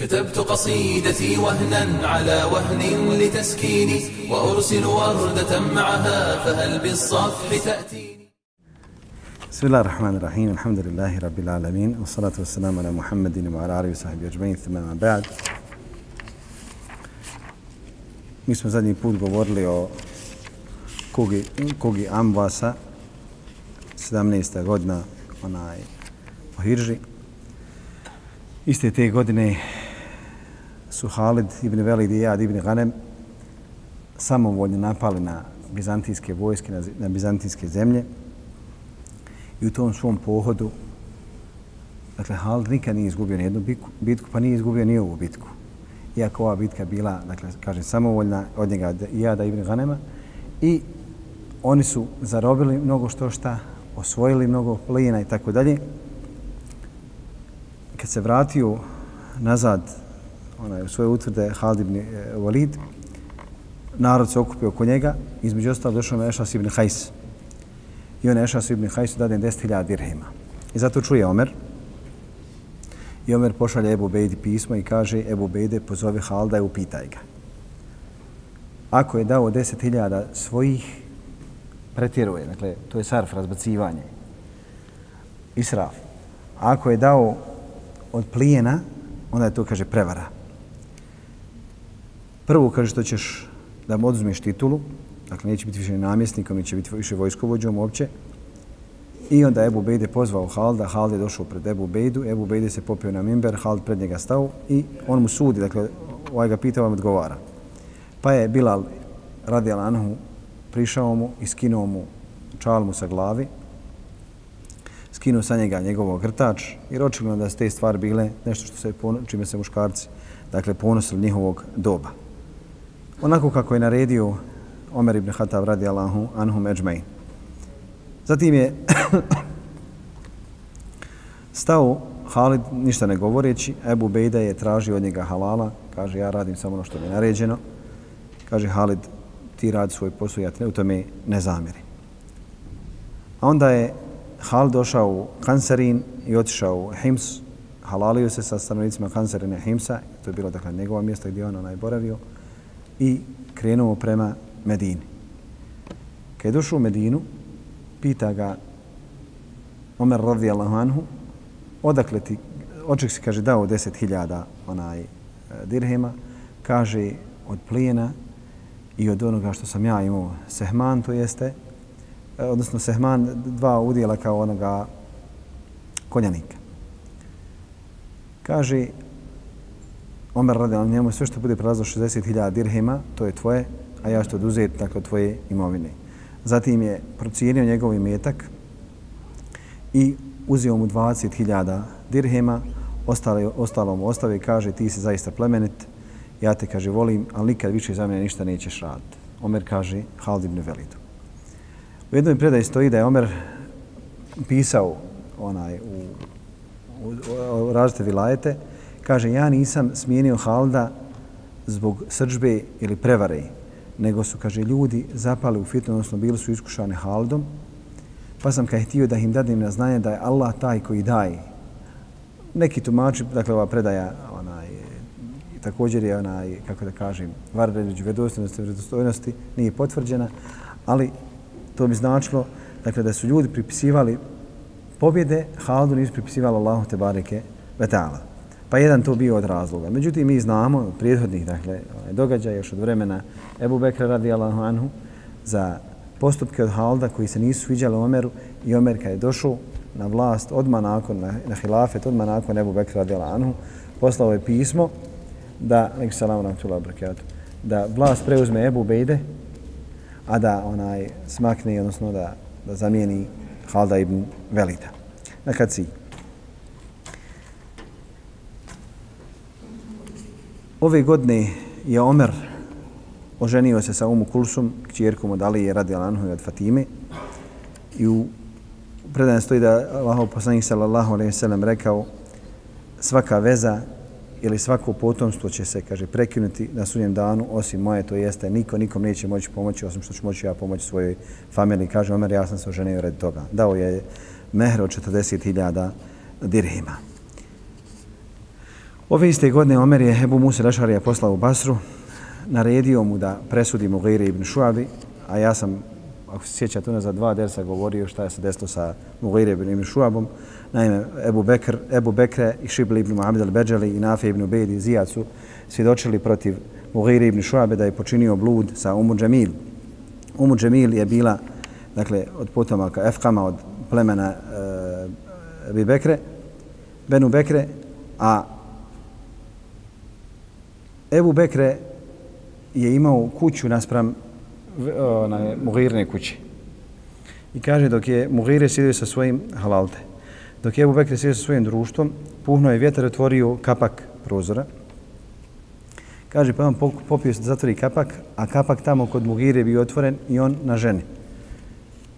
كتبت قصيدتي وهنا على وهن لتسكيني وأرسل وردة معها فهل بالصفح تأتيني بسم الله الرحمن الرحيم الحمد لله رب العالمين والصلاة والسلام على محمد وعلى آله وصحبه أجمعين ثم ما بعد Mi smo zadnji put govorili o kugi, kugi Ambasa, 17. godina, onaj, po Hirži. Iste te godine su Halid ibn Velid i Jad ibn Ghanem samovoljno napali na bizantijske vojske, na, na bizantijske zemlje. I u tom svom pohodu, dakle, Halid nikad nije izgubio ni jednu bitku, pa nije izgubio ni ovu bitku. Iako ova bitka bila, dakle, kažem, samovoljna od njega Jada ibn Ghanema. I oni su zarobili mnogo što šta, osvojili mnogo plina i tako dalje. Kad se vratio nazad onaj, u svoje utvrde Halid ibn e, Walid, narod se okupio oko njega, između ostalo došao na Ešas ibn Hajs. I on Ešas ibn Hajsu dade 10.000 dirhima. I zato čuje Omer. I Omer pošalje Ebu Bejdi pismo i kaže Ebu Bejde pozove Halda i upitaj ga. Ako je dao 10.000 svojih, pretjeruje. Dakle, to je sarf, razbacivanje. Israf. Ako je dao od plijena, onda je to, kaže, prevara. Prvo kaže što ćeš da mu oduzmeš titulu, dakle neće biti više namjesnikom, neće biti više vojskovođom uopće. I onda Ebu Bejde pozvao Halda, Hald je došao pred Ebu Bejdu, Ebu Bejde se popio na mimber, Hald pred njega stao i on mu sudi, dakle ovaj ga pitao, vam odgovara. Pa je Bilal radi Alanhu prišao mu i skinuo mu čal mu sa glavi, skinuo sa njega njegovog grtač, jer očigledno da su te stvari bile nešto što se, čime se muškarci dakle, ponosili njihovog doba onako kako je naredio Omer ibn Khattab radi Allahu anhu međmej. Zatim je stao Halid ništa ne govoreći, Ebu Bejda je tražio od njega halala, kaže ja radim samo ono što mi je naređeno. Kaže Halid ti radi svoj posao, ja te u tome ne zamjeri. A onda je Halid došao u Kansarin i otišao u Hims, halalio se sa stanovnicima Kansarina Himsa, to je bilo dakle njegova mjesta gdje on onaj boravio i krenuo prema Medini. Kad je došao u Medinu, pita ga Omer radijallahu anhu, odakle ti, oček si, kaže, dao deset hiljada onaj e, dirhema, kaže, od plijena i od onoga što sam ja imao sehman, to jeste, e, odnosno sehman, dva udjela kao onoga konjanika. Kaže, Omer radi na njemu sve što bude prelazilo 60.000 dirhima, to je tvoje, a ja što oduzeti dakle, tvoje imovine. Zatim je procijenio njegov imetak i uzio mu 20.000 dirhema, ostalo, ostalo mu ostave i kaže ti si zaista plemenit, ja te kaže volim, ali nikad više za mene ništa nećeš raditi. Omer kaže Halid ibn Velidu. U jednoj predaji stoji da je Omer pisao onaj u, u, u, u različite vilajete, kaže ja nisam smijenio Halda zbog srđbe ili prevare, nego su, kaže, ljudi zapali u fitnu, odnosno bili su iskušani Haldom, pa sam kaj htio da im dadim na znanje da je Allah taj koji daje. Neki tumači, dakle ova predaja, onaj, također je onaj, kako da kažem, varda među vredostojnosti i vredostojnosti, nije potvrđena, ali to bi značilo dakle, da su ljudi pripisivali pobjede, Haldu nisu pripisivali Allahu te bareke vetala. Pa jedan to bio od razloga. Međutim, mi znamo prijedhodnih dakle, ovaj, događaja još od vremena Ebu Bekra radi Allahu anhu za postupke od Halda koji se nisu sviđali Omeru i Omer kada je došao na vlast odmah nakon, na, na hilafet, odmah nakon Ebu Bekra radi Allahu anhu, poslao je pismo da, nek salamu na da vlast preuzme Ebu Bejde, a da onaj smakne, odnosno da, da zamijeni Halda ibn Velita. Na kad si. Ove godine je Omer oženio se sa Umu Kulsum, kćerkom od Alije radi Alanhu i od Fatime. I u predanju stoji da Allah poslanik sallallahu alaihi sallam rekao svaka veza ili svako potomstvo će se, kaže, prekinuti na sunjem danu, osim moje, to jeste, niko nikom neće moći pomoći, osim što ću moći ja pomoći svojoj familiji. Kaže Omer, ja sam se oženio red toga. Dao je mehr od 40.000 dirhima. Ove iste godine Omer je Ebu Musa Rašarija poslao u Basru, naredio mu da presudi Mughire ibn Šuabi, a ja sam, ako se sjećate, za dva dersa govorio šta je se desilo sa Mughire ibn Šuabom. Naime, Ebu, Bekr, Ebu Bekre i Šibli ibn Muhammed al-Beđali i Nafe ibn Ubejdi i Zijad su svjedočili protiv Mughire ibn Šuabe da je počinio blud sa Umu Džemil. Umu Džemil je bila dakle, od potomaka Efkama, od plemena e, Bekre, Benu Bekre, a Ebu Bekre je imao kuću naspram onaj, Mugirne kuće. I kaže dok je Mugire sjedio sa svojim halalte, dok je Ebu Bekre sjedio sa svojim društvom, puhno je vjetar otvorio kapak prozora. Kaže, pa on popio se zatvori kapak, a kapak tamo kod Mugire bio otvoren i on na ženi.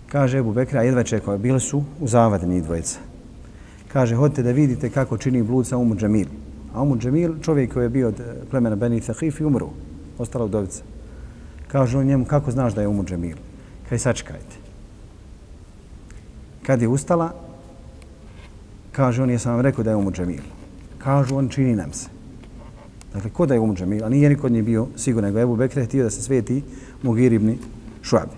Kaže Ebu Bekre, a jedva čekao, bile su u zavadni dvojica. Kaže, hodite da vidite kako čini blud sa Umu Džemil. A Džemil, čovjek koji je bio od eh, plemena Beni Thahif i umru ostala udovica. Kaže on njemu, kako znaš da je umu džemil? Kaj sačekajte. Kad je ustala, kaže on, jesam vam rekao da je umu džemil. Kažu on, čini nam se. Dakle, ko da je umu džemil? A nije niko od njih bio sigurno, nego Ebu Bekre htio da se sveti Mugiribni šuabi.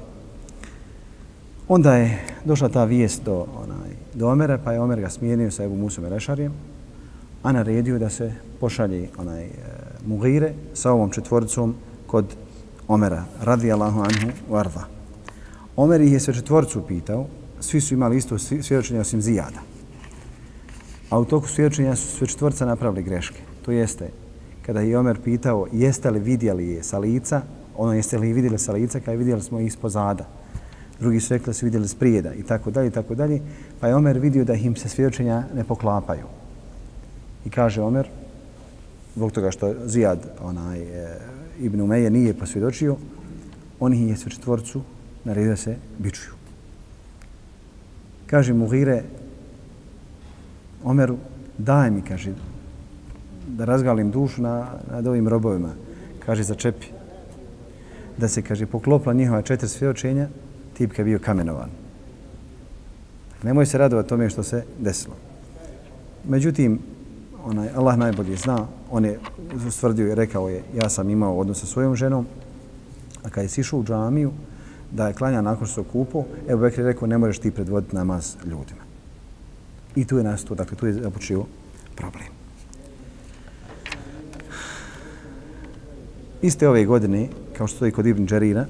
Onda je došla ta vijest do, onaj, do Omera, pa je Omer ga smijenio sa Ebu Musom Rešarijem, a naredio da se pošalje onaj, e, Mugire sa ovom četvoricom kod Omera, radijallahu anhu varda. Omer ih je sve četvorcu pitao, svi su imali isto svjedočenje osim Zijada. A u toku svjedočenja su sve četvorca napravili greške. To jeste, kada je Omer pitao jeste li vidjeli je sa lica, ono jeste li vidjeli sa lica, kada je vidjeli smo ih ispod zada. Drugi su rekli da su vidjeli sprijeda i tako dalje i tako dalje. Pa je Omer vidio da im se svjedočenja ne poklapaju. I kaže Omer, zbog toga što Zijad, onaj, e, Ibn Umeje nije posvjedočio, oni je sve četvorcu naredio da se bičuju. Kaže Mughire Omeru, daj mi, kaže, da razgalim dušu na, nad ovim robovima. Kaže, začepi. Da se, kaže, poklopla njihova četiri svjedočenja, tipka je bio kamenovan. Nemoj se radovati tome što se desilo. Međutim, onaj Allah najbolje zna, on je stvrdio i rekao je ja sam imao odnos sa svojom ženom, a kad je sišao u džamiju da je klanja nakon što se okupao, Ebu Bekri je rekao ne možeš ti predvoditi namaz ljudima. I tu je nastao, dakle tu je započeo problem. Iste ove godine, kao što je kod Ibn Đarira,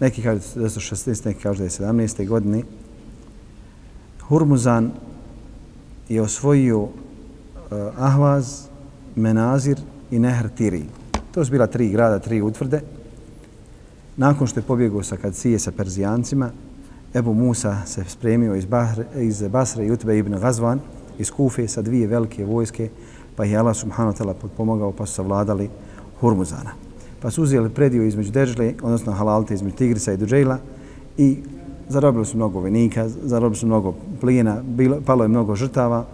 neki kažu da su 16, neki kažu da je 17. godine, Hurmuzan je osvojio Eh, Ahvaz, Menazir i Nehr Tiri. To su bila tri grada, tri utvrde. Nakon što je pobjegao sa Kadsije sa Perzijancima, Ebu Musa se spremio iz, Bahre, iz Basre i Utbe ibn Gazvan iz Kufe sa dvije velike vojske, pa je Allah subhanahu wa ta'ala potpomogao pa su savladali Hurmuzana. Pa su uzeli predio između Dežle, odnosno Halalte između Tigrisa i Duđejla i zarobili su mnogo vojnika, zarobili su mnogo plijena, bilo, palo je mnogo žrtava,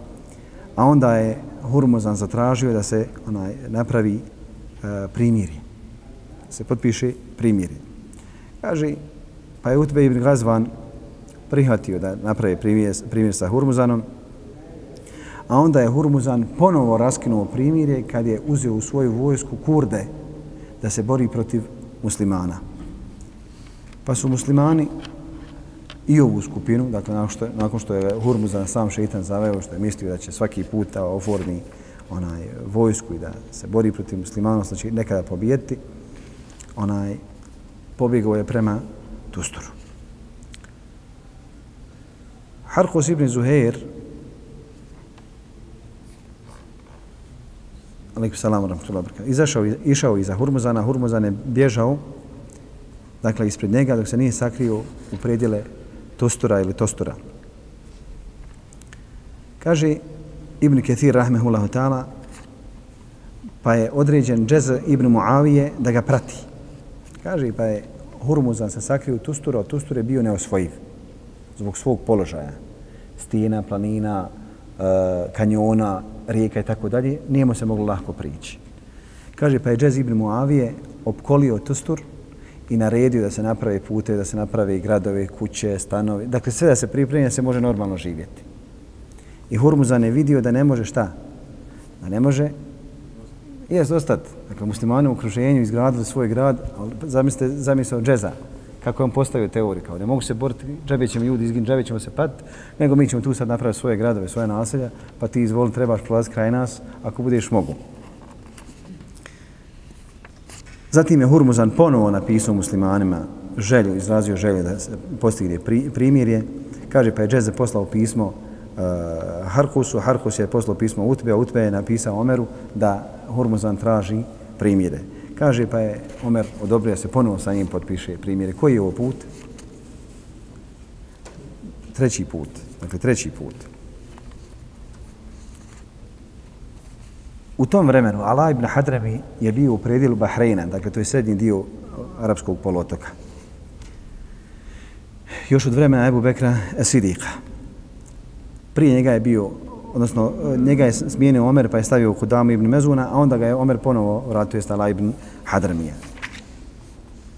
A onda je Hurmuzan zatražio da se onaj napravi e, primirje. Se potpiše primirje. Kaže, pa je Utbe ibn Gazvan prihvatio da napravi primjer, primjer sa Hurmuzanom, a onda je Hurmuzan ponovo raskinuo primirje kad je uzeo u svoju vojsku kurde da se bori protiv muslimana. Pa su muslimani i ovu skupinu, dakle nakon što, nakon što je Hurmuzan sam šeitan zaveo, što je mislio da će svaki put da oformi onaj vojsku i da se bori protiv muslimana, znači nekada pobijeti, onaj pobjegao je prema Tusturu. Harkos ibn Zuhair, alaikum salam, rahmatullahi wabarakatuh, izašao, išao iza Hurmuzana, Hurmuzan je bježao, dakle ispred njega dok se nije sakrio u predjele Tostura ili Tostura. Kaže Ibn Ketir rahmehullahu ta'ala pa je određen Džez ibn Muavije da ga prati. Kaže pa je Hurmuzan se sakrio u Tustura, od Tusture bio neosvojiv zbog svog položaja. Stijena, planina, e, kanjona, rijeka i tako dalje, nije mu se moglo lahko prići. Kaže pa je Džez ibn Muavije opkolio Tustur i naredio da se naprave pute, da se naprave gradove, kuće, stanovi. Dakle, sve da se pripremi, da se može normalno živjeti. I Hurmuzan je vidio da ne može šta? Da ne može Jes, ostat. Dakle, muslimani u okruženju izgradili svoj grad, ali zamislite zamisao džeza. Kako je on postavio teoriju, kao ne mogu se boriti, džabe ćemo ljudi izgin, džabe ćemo se pat, nego mi ćemo tu sad napraviti svoje gradove, svoje naselja, pa ti izvoli, trebaš prolaziti kraj nas, ako budeš mogu. Zatim je Hurmuzan ponovo napisao muslimanima želju, izrazio želju da se postigne primirje. Kaže pa je Džeze poslao pismo uh, Harkusu, Harkus je poslao pismo Utbe, a Utbe je napisao Omeru da Hurmuzan traži primjere. Kaže pa je Omer odobrio se ponovo sa njim potpiše primjere. Koji je ovo put? Treći put. Dakle, treći put. U tom vremenu Ala ibn Hadrami je bio u predijelu Bahreina, dakle to je srednji dio arapskog polotoka. Još od vremena Ebu Bekra Sidika. Prije njega je bio, odnosno njega je smijenio Omer pa je stavio Kudamu ibn Mezuna, a onda ga je Omer ponovo vratio jest Ala ibn Hadramija.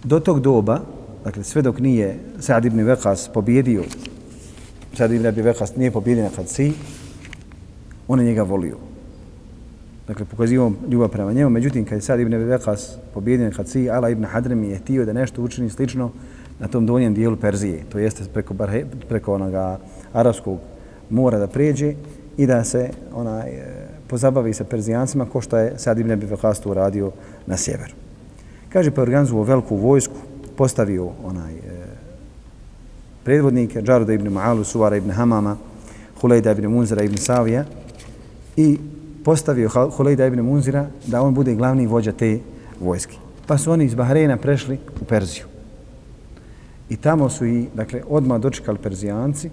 Do tog doba, dakle sve dok nije Sa'd ibn Vekas pobjedio, Sa'd ibn Abi Vekas nije pobjedio na Kadsi, on je njega volio dakle, pokazivao ljubav prema njemu. Međutim, kad je sad Ibn Vekas pobjedio Hadsi, Ala Ibn Hadrem je htio da nešto učini slično na tom donjem dijelu Perzije, to jeste preko, barhe, preko onoga arapskog mora da pređe i da se onaj, e, pozabavi sa Perzijancima ko što je sad Ibn Vekas to uradio na sjeveru. Kaže, pa organizuo veliku vojsku, postavio onaj e, predvodnike, Džaruda ibn Ma'alu, Suvara ibn Hamama, Hulejda ibn Munzara ibn Savija i postavio Hulejda ibn Munzira da on bude glavni vođa te vojske. Pa su oni iz Bahreina prešli u Perziju. I tamo su i, dakle, odmah dočekali Perzijanci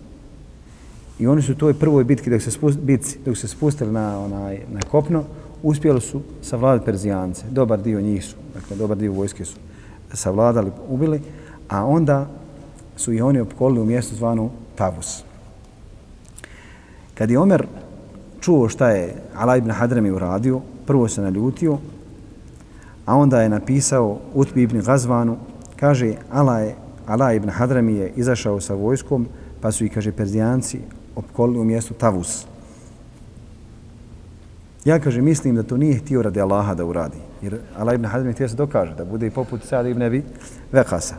i oni su u toj prvoj bitki, dok se, spust, bitci, dok se spustili na, onaj, na kopno, uspjeli su savladati Perzijance. Dobar dio njih su, dakle, dobar dio vojske su savladali, ubili, a onda su i oni opkolili u mjestu zvanu Tavus. Kad je Omer čuo šta je Ala ibn Hadrami uradio, prvo se naljutio, a onda je napisao Utbi ibn Gazvanu, kaže Ala, je, Ala ibn Hadrami je izašao sa vojskom, pa su i, kaže, Perzijanci opkolili u mjestu Tavus. Ja, kaže, mislim da to nije htio radi Allaha da uradi. Jer Ala ibn Hadrami htio se dokaže, da bude i poput Sada ibn Ebi Vekasa.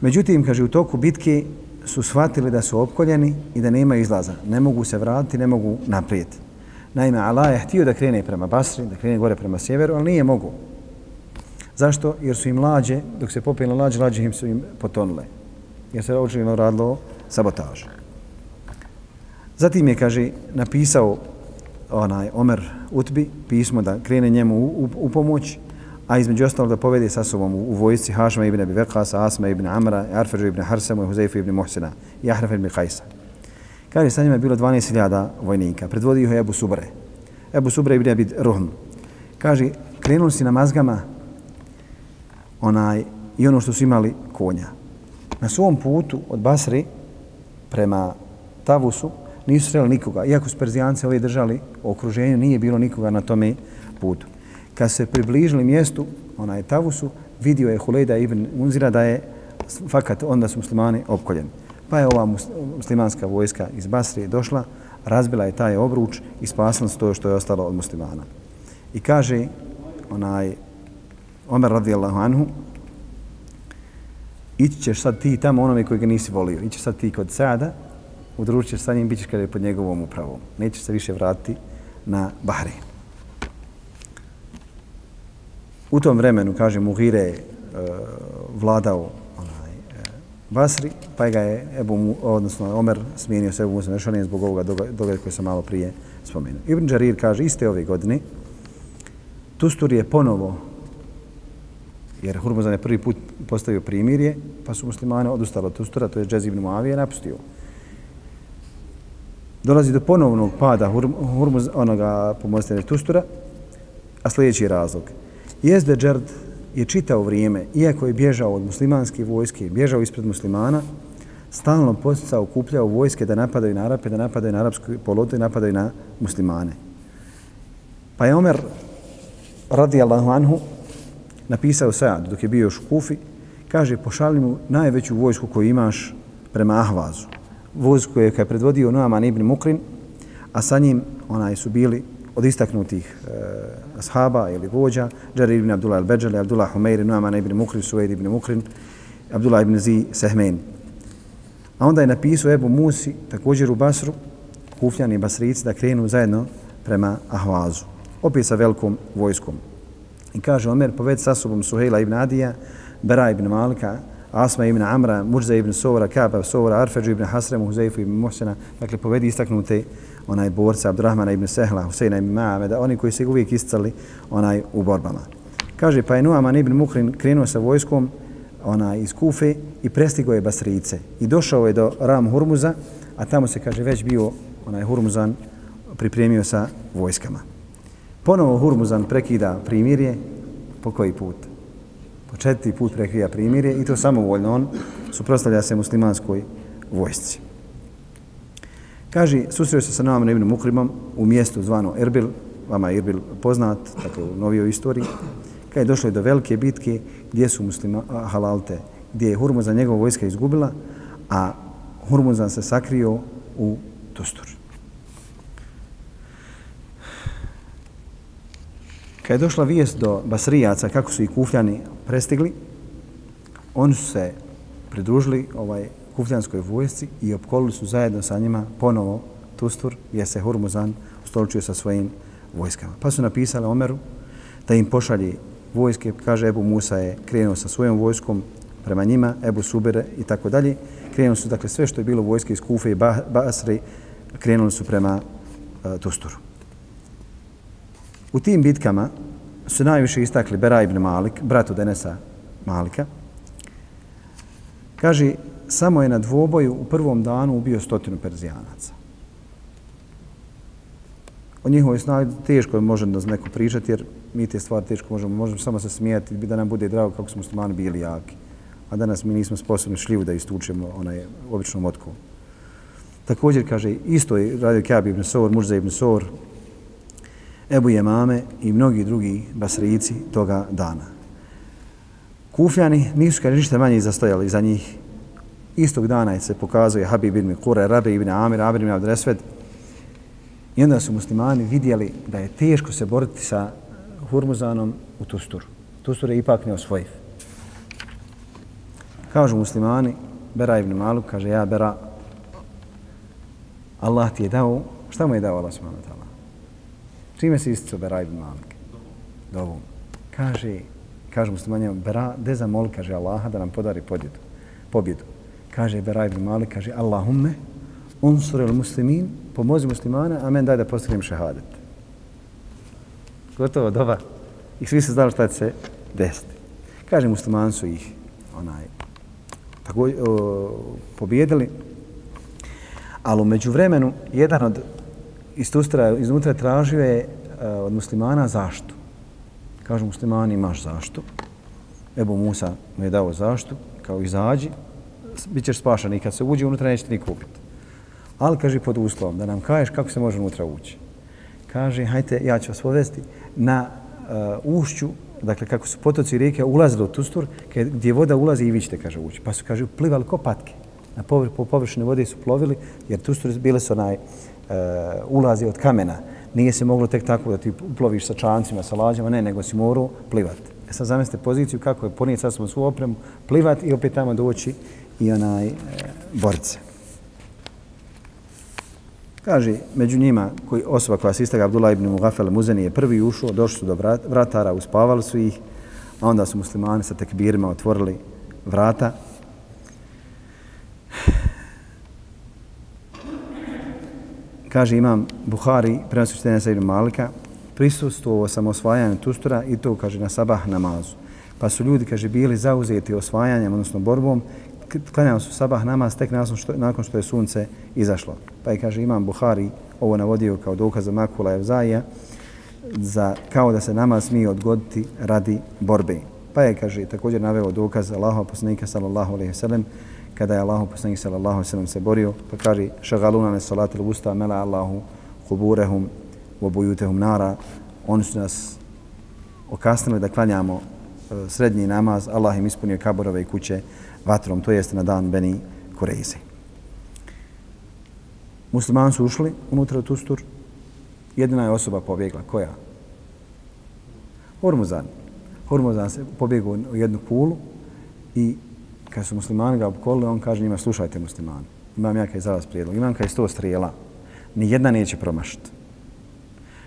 Međutim, kaže, u toku bitke su shvatili da su opkoljeni i da nema izlaza. Ne mogu se vratiti, ne mogu naprijed. Naime, Allah je htio da krene prema Basri, da krene gore prema sjeveru, ali nije mogu. Zašto? Jer su im lađe, dok se popijeli lađe, lađe im su im potonule. Jer se očigledno radilo sabotaž. Zatim je, kaže, napisao onaj Omer Utbi pismo da krene njemu u, u, u pomoć, a između ostalo da povede sa sobom u vojsci Hašma ibn Abi Vekasa, Asma ibn Amra, Arfađu ibn Harsama, Huzeifu ibn Muhsina i Ahrafa ibn Kajsa. Kaže, sa njima je bilo 12.000 vojnika. Predvodio je Ebu Subre. Ebu Subre ibn Abi Ruhm. Kaže, krenuli si na mazgama onaj, i ono što su imali konja. Na svom putu od Basri prema Tavusu nisu sreli nikoga. Iako su Perzijance ove držali u okruženju, nije bilo nikoga na tome putu kad se približili mjestu, onaj Tavusu, vidio je Hulejda ibn Munzira da je fakat onda su muslimani opkoljeni. Pa je ova muslimanska vojska iz Basrije došla, razbila je taj obruč i spasila se to što je ostalo od muslimana. I kaže onaj Omer radijallahu anhu, ići ćeš sad ti tamo onome koji ga nisi volio. Ići sad ti kod Sada, udručit ćeš sa njim, bit ćeš kada je pod njegovom upravom. Nećeš se više vratiti na Bahrein. U tom vremenu, kaže, Muhire je vladao onaj, eh, Basri, pa ga je Ebu, odnosno Omer smijenio se Ebu Musa Mešanin zbog ovoga događaja koje sam malo prije spomenuo. Ibn Đarir kaže, iste ove godine, Tustur je ponovo, jer Hurmuzan je prvi put postavio primirje, pa su muslimani odustali od Tustura, to je Džez ibn Muavije, napustio. Dolazi do ponovnog pada Hurmuz, onoga pomostene Tustura, a sljedeći razlog – Jezde Džerd je čitao vrijeme, iako je bježao od muslimanske vojske, bježao ispred muslimana, stalno posticao, kupljao vojske da napadaju na Arape, da napadaju na arapsku polotu i napadaju na muslimane. Pa je Omer, radi Allahu anhu, napisao Sajad, dok je bio još u Kufi, kaže, pošali mu najveću vojsku koju imaš prema Ahvazu. Vojsku je je predvodio Nuaman ibn Mukrin, a sa njim onaj su bili od istaknutih e, ashaba ili vođa, Džarir ibn Abdullah al-Beđali, Abdullah Humeir, Nuaman ibn Mukrin, Suvejd ibn Mukrin, Abdullah ibn Zi Sehmein. A onda je napisao Ebu Musi, također u Basru, kufljani Basrici, da krenu zajedno prema Ahvazu. Opet sa velikom vojskom. I kaže Omer, poved sa sobom Suhejla ibn Adija, Bera ibn Malika, Asma ibn Amra, Muđza ibn Sovra, Kaba Sovra, Arfeđu ibn Hasremu, Huzeifu ibn Mohsena, dakle povedi istaknute onaj borca Abdurrahmana ibn Sehla, Huseina ibn Maameda, oni koji se uvijek iscali onaj u borbama. Kaže, pa je Nuaman ibn Mukrin krenuo sa vojskom onaj, iz Kufe i prestigao je Basrice. I došao je do Ram Hurmuza, a tamo se, kaže, već bio onaj Hurmuzan pripremio sa vojskama. Ponovo Hurmuzan prekida primirje po koji put? Po četiri put prekrija primirje i to samovoljno on suprostavlja se muslimanskoj vojsci. Kaže, susreo se sa Noam ibn Mukrimom u mjestu zvano Erbil, vama je Erbil poznat, dakle u novijoj istoriji, kada je došlo do velike bitke gdje su muslima, halalte, gdje je Hurmuzan njegova vojska izgubila, a Hurmuzan se sakrio u Tustur. Kad je došla vijest do Basrijaca kako su i Kufljani prestigli, oni su se pridružili ovaj Kufljanskoj vojsci i opkolili su zajedno sa njima ponovo Tustur gdje se Hurmuzan ustoličio sa svojim vojskama. Pa su napisali Omeru da im pošalji vojske, kaže Ebu Musa je krenuo sa svojom vojskom prema njima, Ebu Subere i tako dalje. Krenuli su, dakle, sve što je bilo vojske iz Kufe i Basri, krenuli su prema uh, Tusturu. U tim bitkama su najviše istakli Bera ibn Malik, bratu Denesa Malika. Kaže, samo je na dvoboju u prvom danu ubio stotinu Perzijanaca. O njihovoj snazi teško je možemo da neko pričati, jer mi te stvari teško možemo, možemo samo se smijati da nam bude drago kako smo muslimani bili jaki. A danas mi nismo sposobni šljivu da istučemo onaj običnom otkovom. Također kaže, isto je radio Kjab ibn Sor, Murza ibn Sor, Ebu Jemame i mnogi drugi basrijici toga dana. Kufjani nisu kad ništa manje zastojali za njih. Istog dana se pokazuje Habib ibn Kure, Rabi ibn Amir, Amir ibn Abdresved. I onda su muslimani vidjeli da je teško se boriti sa Hurmuzanom u Tusturu. Tustur je ipak neosvojiv. Kažu muslimani, Bera ibn Maluk, kaže ja Bera, Allah ti je dao, šta mu je dao Allah subhanahu wa ta'ala? Čime se isticao Bera ibn Malik? Dobu. Kaže, kaže muslimanima, Bera, de za kaže Allaha da nam podari podjedu, pobjedu. Kaže Bera ibn Malik, kaže Allahumme, unsur il muslimin, pomozi muslimane, a men daj da postignem šehadet. Gotovo, doba. I svi se znali šta će se desiti. Kaže, muslimani su ih onaj, tako, o, pobjedili, ali umeđu vremenu jedan od istustra, iznutra tražio je uh, od muslimana zašto. Kažu muslimani imaš zašto. Ebu Musa mu je dao zašto, kao izađi, bit ćeš spašan i kad se uđe unutra nećete niko ubiti. Ali kaže pod uslovom da nam kažeš kako se može unutra ući. Kaže, hajte, ja ću vas povesti na uh, ušću, dakle kako su potoci rijeke ulazili u Tustur, gdje voda ulazi i vi ćete, kaže, ući. Pa su, kaže, plivali ko patke. Na povr po površine vode su plovili, jer Tustur bile su onaj, uh, Eh, ulazi od kamena. Nije se moglo tek tako da ti uploviš sa čancima, sa lađama, ne, nego si morao plivati. E sad zamislite poziciju kako je ponijeti sasvom svu opremu, plivati i opet tamo doći i onaj eh, e, borce. Kaže, među njima koji, osoba koja se istaga Abdullah ibn Mughafel Muzeni je prvi ušao, došli su do vratara, uspavali su ih, a onda su muslimani sa tekbirima otvorili vrata kaže imam Buhari, prenosi štenja sa Ibn Malika, prisustuo sam osvajanju Tustura i to, kaže, na sabah namazu. Pa su ljudi, kaže, bili zauzeti osvajanjem, odnosno borbom, klanjali su sabah namaz tek nakon što, nakon što je sunce izašlo. Pa je, kaže, imam Buhari ovo navodio kao dokaz za Makula Evzaija, za, kao da se namaz smije odgoditi radi borbe. Pa je, kaže, također naveo dokaz Allahova poslanika, sallallahu alaihi sallam, kada je Allahu poslanik sallallahu alejhi ve sellem se borio pa kaže šagaluna ne salati al-wusta mala Allahu quburahum wa buyutahum nara oni su nas okasnili da klanjamo e, srednji namaz Allah im ispunio kaborove i kuće vatrom to jest na dan Beni Kureyze Muslimani su ušli unutra u Tustur jedina je osoba pobjegla. Koja? Hormuzan. Hormuzan se pobjegao u jednu kulu i kad su muslimani ga obkolili, on kaže njima, slušajte muslimani, imam ja kaj za vas prijedlog, imam kaj sto strijela, ni jedna neće promašiti.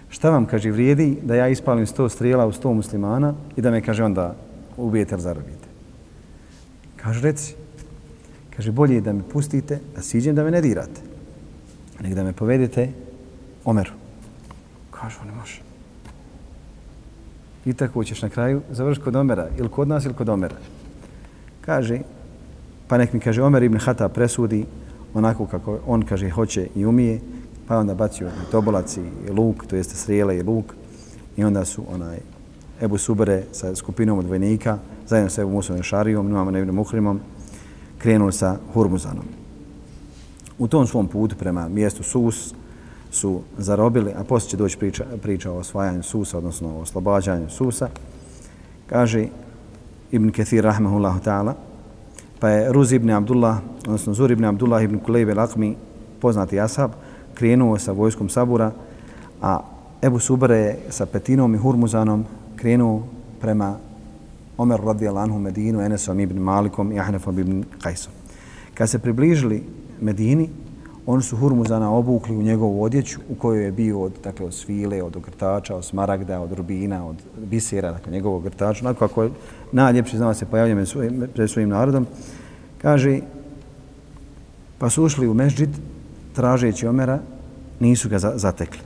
Šta vam, kaže, vrijedi da ja ispalim sto strijela u sto muslimana i da me, kaže, onda ubijete ili zarobite? Kaže, reci. Kaže, bolje je da me pustite, da siđem, da me ne dirate. Nek da me povedete Omeru. Kaže, ne može. I tako ćeš na kraju završiti kod Omera, ili kod nas, ili kod Omera. Kaže, pa nek mi kaže Omer ibn Hata presudi onako kako on kaže hoće i umije, pa onda bacio i tobolac i luk, to jeste strijele i luk i onda su onaj Ebu Subere sa skupinom od vojnika zajedno sa Ebu Musom i Šarijom, Nuama Nebine Muhrimom, krenuli sa Hurmuzanom. U tom svom putu prema mjestu Sus su zarobili, a poslije će doći priča, priča o osvajanju Susa, odnosno o oslobađanju Susa, kaže Ibn Kathir rahmehullahu ta'ala, pa je Ruz ibn Abdullah, odnosno Zur ibn Abdullah ibn Kulejb al-Aqmi, poznati ashab, krenuo sa vojskom Sabura, a Ebu Subare je sa Petinom i Hurmuzanom krenuo prema Omer radijal anhu Medinu, Enesom ibn Malikom i Ahnefom ibn Kajsom. Kad se približili Medini, oni su Hurmuzana obukli u njegovu odjeću u kojoj je bio od, dakle, od svile, od ogrtača, od smaragda, od rubina, od bisera, dakle, njegovog ogrtača, onako kako je najljepši znala se pojavlja pred svojim narodom. Kaže, pa su ušli u Mežđid, tražeći Omera, nisu ga zatekli.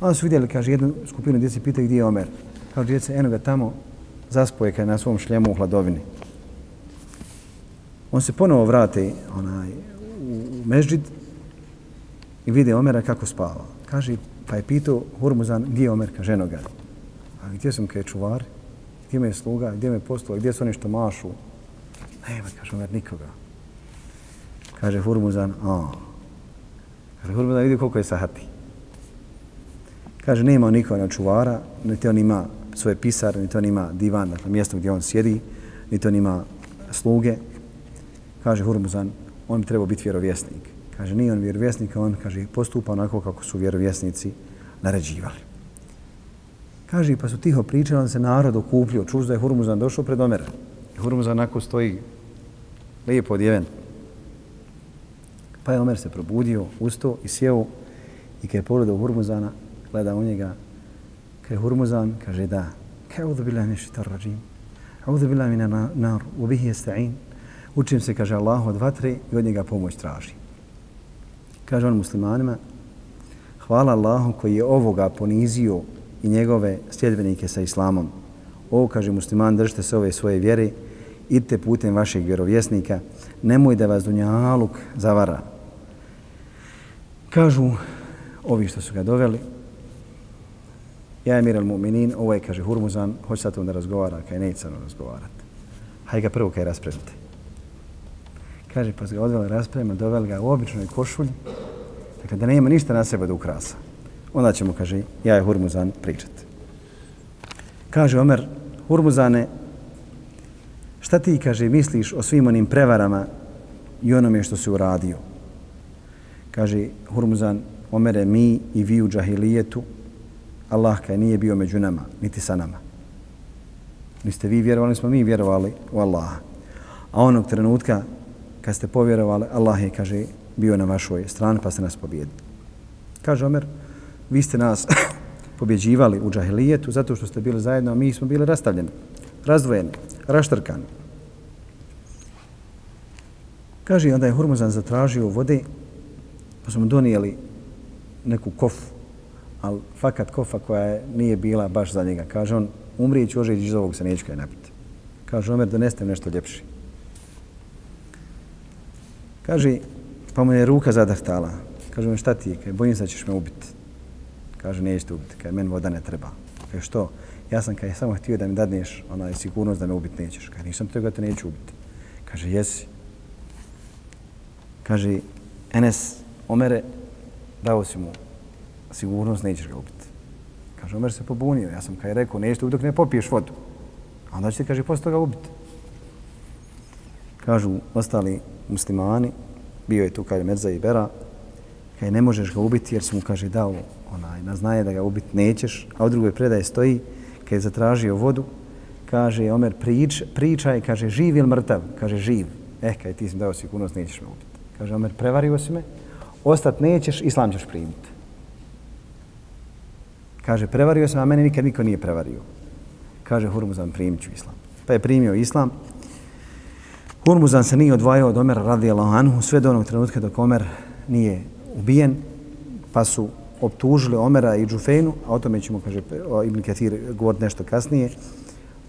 Onda su vidjeli, kaže, jednu skupinu djeci pita gdje je Omer. Kaže, djece, eno ga tamo zaspoje kaj na svom šljemu u hladovini. On se ponovo vrati onaj, u Mežđid i vide Omera kako spava. Kaže, pa je pitao Hurmuzan, gdje je Omer? Kaže, eno ga. A gdje sam kaj čuvar? Gdje me je sluga? Gdje me je postalo? Gdje su oni što mašu? Nema, kaže Omer, nikoga. Kaže Hurmuzan, a. Kaže Hurmuzan, vidi koliko je sahati. Kaže, nema nikoga na čuvara, niti on ima svoje pisare, niti on ima divan, dakle mjesto gdje on sjedi, niti on ima sluge. Kaže Hurmuzan, on bi trebao biti vjerovjesnik. Kaže, nije on vjerovjesnik, on kaže, postupa onako kako su vjerovjesnici naređivali. Kaže, pa su tiho pričali, on se narod okupljio, čuš da je Hurmuzan došao pred Omera. Hurmuzan onako stoji lijepo odjeven. Pa je Omer se probudio, ustao i sjeo i kada je pogledao Hurmuzana, gleda u njega, kada je Hurmuzan, kaže da, kaj udu bila mi šitar rađim, udu bila mi na nar, u bihi jesta'in, učim se, kaže Allah, od vatre i od njega pomoć traži. Kaže on muslimanima, hvala Allahu koji je ovoga ponizio i njegove sljedbenike sa islamom. O, kaže musliman, držite se ove svoje vjere, idite putem vašeg vjerovjesnika, nemoj da vas dunjaluk zavara. Kažu ovi što su ga doveli, ja je Miral Mu'minin, ovo je, kaže Hurmuzan, hoće sad da razgovara, kaj neće sad razgovarati. Hajde ga prvo kaj raspredite. Kaže, pa ga odvela rasprema, dovela ga u običnoj košulji, dakle da nema ništa na sebe da ukrasa. Onda ćemo, kaže, ja je Hurmuzan pričati. Kaže Omer, Hurmuzane, šta ti, kaže, misliš o svim onim prevarama i onome što si uradio? Kaže Hurmuzan, Omere, mi i vi u džahilijetu, Allah kaj nije bio među nama, niti sa nama. Niste vi vjerovali, smo mi vjerovali u Allaha. A onog trenutka kad ste povjerovali, Allah je, kaže, bio na vašoj strani pa ste nas pobjedili. Kaže Omer, vi ste nas pobjeđivali u džahilijetu zato što ste bili zajedno, a mi smo bili rastavljeni, razdvojeni, raštrkani. Kaže, onda je Hurmuzan zatražio vode, pa smo donijeli neku kofu, ali fakat kofa koja je, nije bila baš za njega. Kaže on, umrijeću, ožeći iz ovog se neću kaj napiti. Kaže Omer, doneste nešto ljepši. Kaže, pa mu je ruka zadrhtala. Kaže mu, šta ti je? Kaže, bojim se da ćeš me ubiti. Kaže, nećete ubiti. Kaže, meni voda ne treba. Kaže, što? Ja sam kaže, samo htio da mi dadneš onaj sigurnost da me ubiti nećeš. Kaže, nisam tega da te neću ubiti. Kaže, jesi. Kaže, Enes, Omere, dao si mu sigurnost, nećeš ga ubiti. Kaže, Omer se pobunio. Ja sam kaj rekao, nećete ubiti dok ne popiješ vodu. A onda ćete, kaže, posle toga ubiti. Kažu ostali muslimani, bio je tu kaže Merza i Bera, kaže ne možeš ga ubiti jer su mu, kaže, dao onaj, naznaje da ga ubiti nećeš, a u drugoj predaje stoji, kad je zatražio vodu, kaže, Omer, prič, pričaj, kaže, živ ili mrtav? Kaže, živ. Eh, kaj ti si dao sigurnost, nećeš me ubiti. Kaže, Omer, prevario si me, ostat nećeš, islam ćeš primiti. Kaže, prevario sam, a mene nikad niko nije prevario. Kaže, Hurmuzan, primit ću islam. Pa je primio islam. Hurmuzan se nije odvajao od Omera radijallahu anhu sve do onog trenutka dok Omer nije ubijen, pa su optužili Omera i Džufejnu, a o tome ćemo, kaže, Ibn Kathir govoriti nešto kasnije,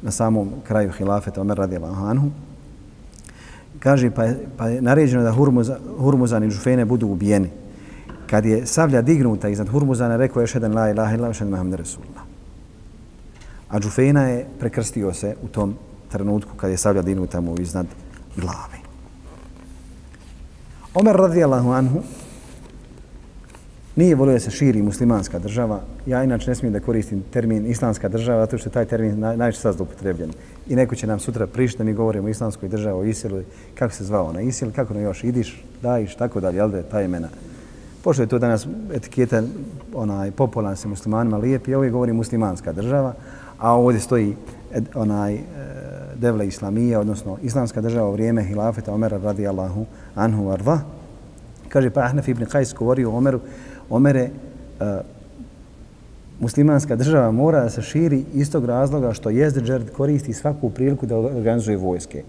na samom kraju hilafeta Omer radijallahu anhu. Kaže, pa je, pa je naređeno da Hurmuzan, Hurmuzan i Džufejne budu ubijeni. Kad je savlja dignuta iznad Hurmuzana, rekao je šedan la ilaha illa šedan Muhammed Rasulullah. A Džufejna je prekrstio se u tom trenutku kad je savlja dignuta mu iznad glave. Omer radijallahu anhu nije volio da se širi muslimanska država. Ja inače ne smijem da koristim termin islamska država, zato što je taj termin naj, najviše sad upotrebljen. I neko će nam sutra prišti da mi govorimo o islamskoj državi, o Isilu, kako se zvao ona Isil, kako no još idiš, dajiš, tako dalje, jel da je ta imena. Pošto je to danas etiketa onaj, popularna se muslimanima lijep, ja uvijek govorim muslimanska država, a ovdje stoji e, onaj e, Devle devla odnosno islamska država u vrijeme hilafeta Omera radijallahu anhu arva. Kaže pa Ahnaf ibn Qajs govori o Omeru, Omere, uh, muslimanska država mora da se širi istog razloga što Jezdžerd koristi svaku priliku da organizuje vojske.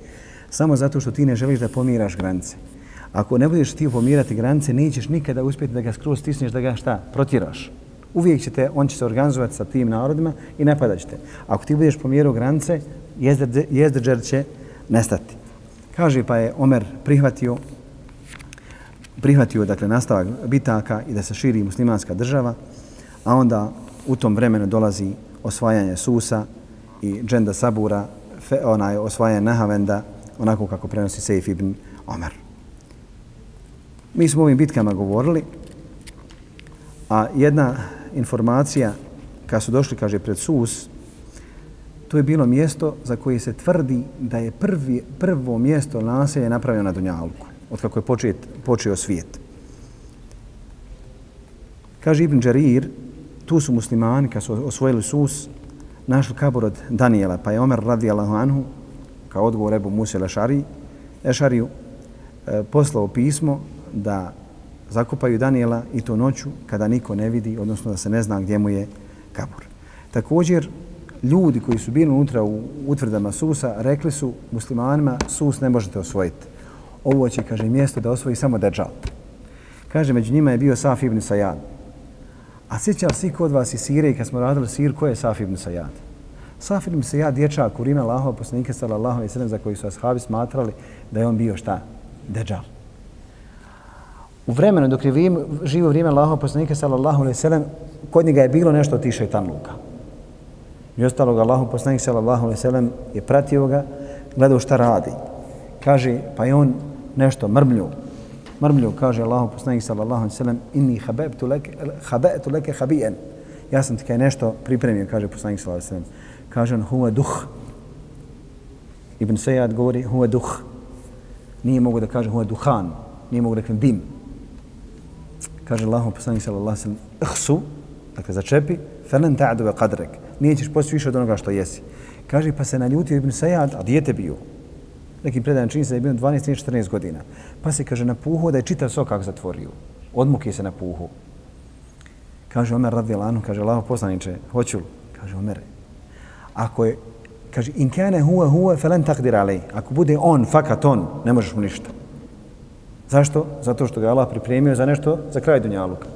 Samo zato što ti ne želiš da pomiraš granice. Ako ne budeš ti pomirati granice, nećeš nikada uspjeti da ga skroz stisneš, da ga šta, protiraš. Uvijek ćete, on će se organizovati sa tim narodima i napadat ćete. Ako ti budeš pomirao granice, Jezdrđer će nestati. Kaže pa je Omer prihvatio prihvatio dakle nastavak bitaka i da se širi muslimanska država, a onda u tom vremenu dolazi osvajanje Susa i Dženda Sabura, fe, onaj osvajanje Nahavenda, onako kako prenosi Sejf ibn Omer. Mi smo ovim bitkama govorili, a jedna informacija, kad su došli, kaže, pred Sus, to je bilo mjesto za koje se tvrdi da je prvi, prvo mjesto naselje napravljeno na Dunjalku od kako je počet, počeo svijet. Kaže Ibn Đarir, tu su muslimani, kad su osvojili Sus, našli kabor od Daniela, pa je Omer radijalahu anhu, kao odgovor Ebu Musa Lešari, Ešariju, e, poslao pismo da zakupaju Daniela i to noću kada niko ne vidi, odnosno da se ne zna gdje mu je kabor. Također, ljudi koji su bili unutra u utvrdama Susa rekli su muslimanima Sus ne možete osvojiti ovo će, kaže, mjesto da osvoji samo Dejjal. Kaže, među njima je bio Saf ibn Sajad. A sjeća svi kod vas iz Sire kad smo radili Sir, ko je Saf ibn Sajad? Saf ibn Sajad, dječak u Rime Allahova poslanika sallallahu alaihi sallam za koji su ashabi smatrali da je on bio šta? Dejjal. U vremenu dok je živo vrijeme Allahova poslanika sallallahu alaihi sallam, kod njega je bilo nešto od tih šeitanluka. I ostalog Allahu poslanik sallallahu alejhi ve sellem je pratio ga, gledao šta radi. Kaže, pa je on nešto mrmlju. Mrmlju, kaže Allahu poslanik sallallahu alejhi ve sellem, inni hababtu lak khaba'tu lak khabian. Ja sam ti kaj nešto pripremio, kaže poslanik sallallahu alejhi ve sellem. Kaže on huwa duh. Ibn Sayyad govori huwa duh. Nije mogu da kaže huwa duhan, nije mogu da kaže dim. Kaže Allahu poslanik sallallahu alejhi ve sellem, ihsu, dakle začepi, falan ta'du bi qadrak nećeš postići više od onoga što jesi. Kaže, pa se naljutio Ibn Sajad, a dijete bio, nekim predan čini se da je bio 12-14 godina. Pa se kaže na puhu da je čitav sokak zatvorio. je se na puhu. Kaže Omer radi lanu, kaže Laho poslaniče, hoću li? Kaže Omer, ako je, kaže, in kane huwa huwa felen takdir alej. Ako bude on, fakat on, ne možeš mu ništa. Zašto? Zato što ga Allah pripremio za nešto, za kraj Dunjaluka.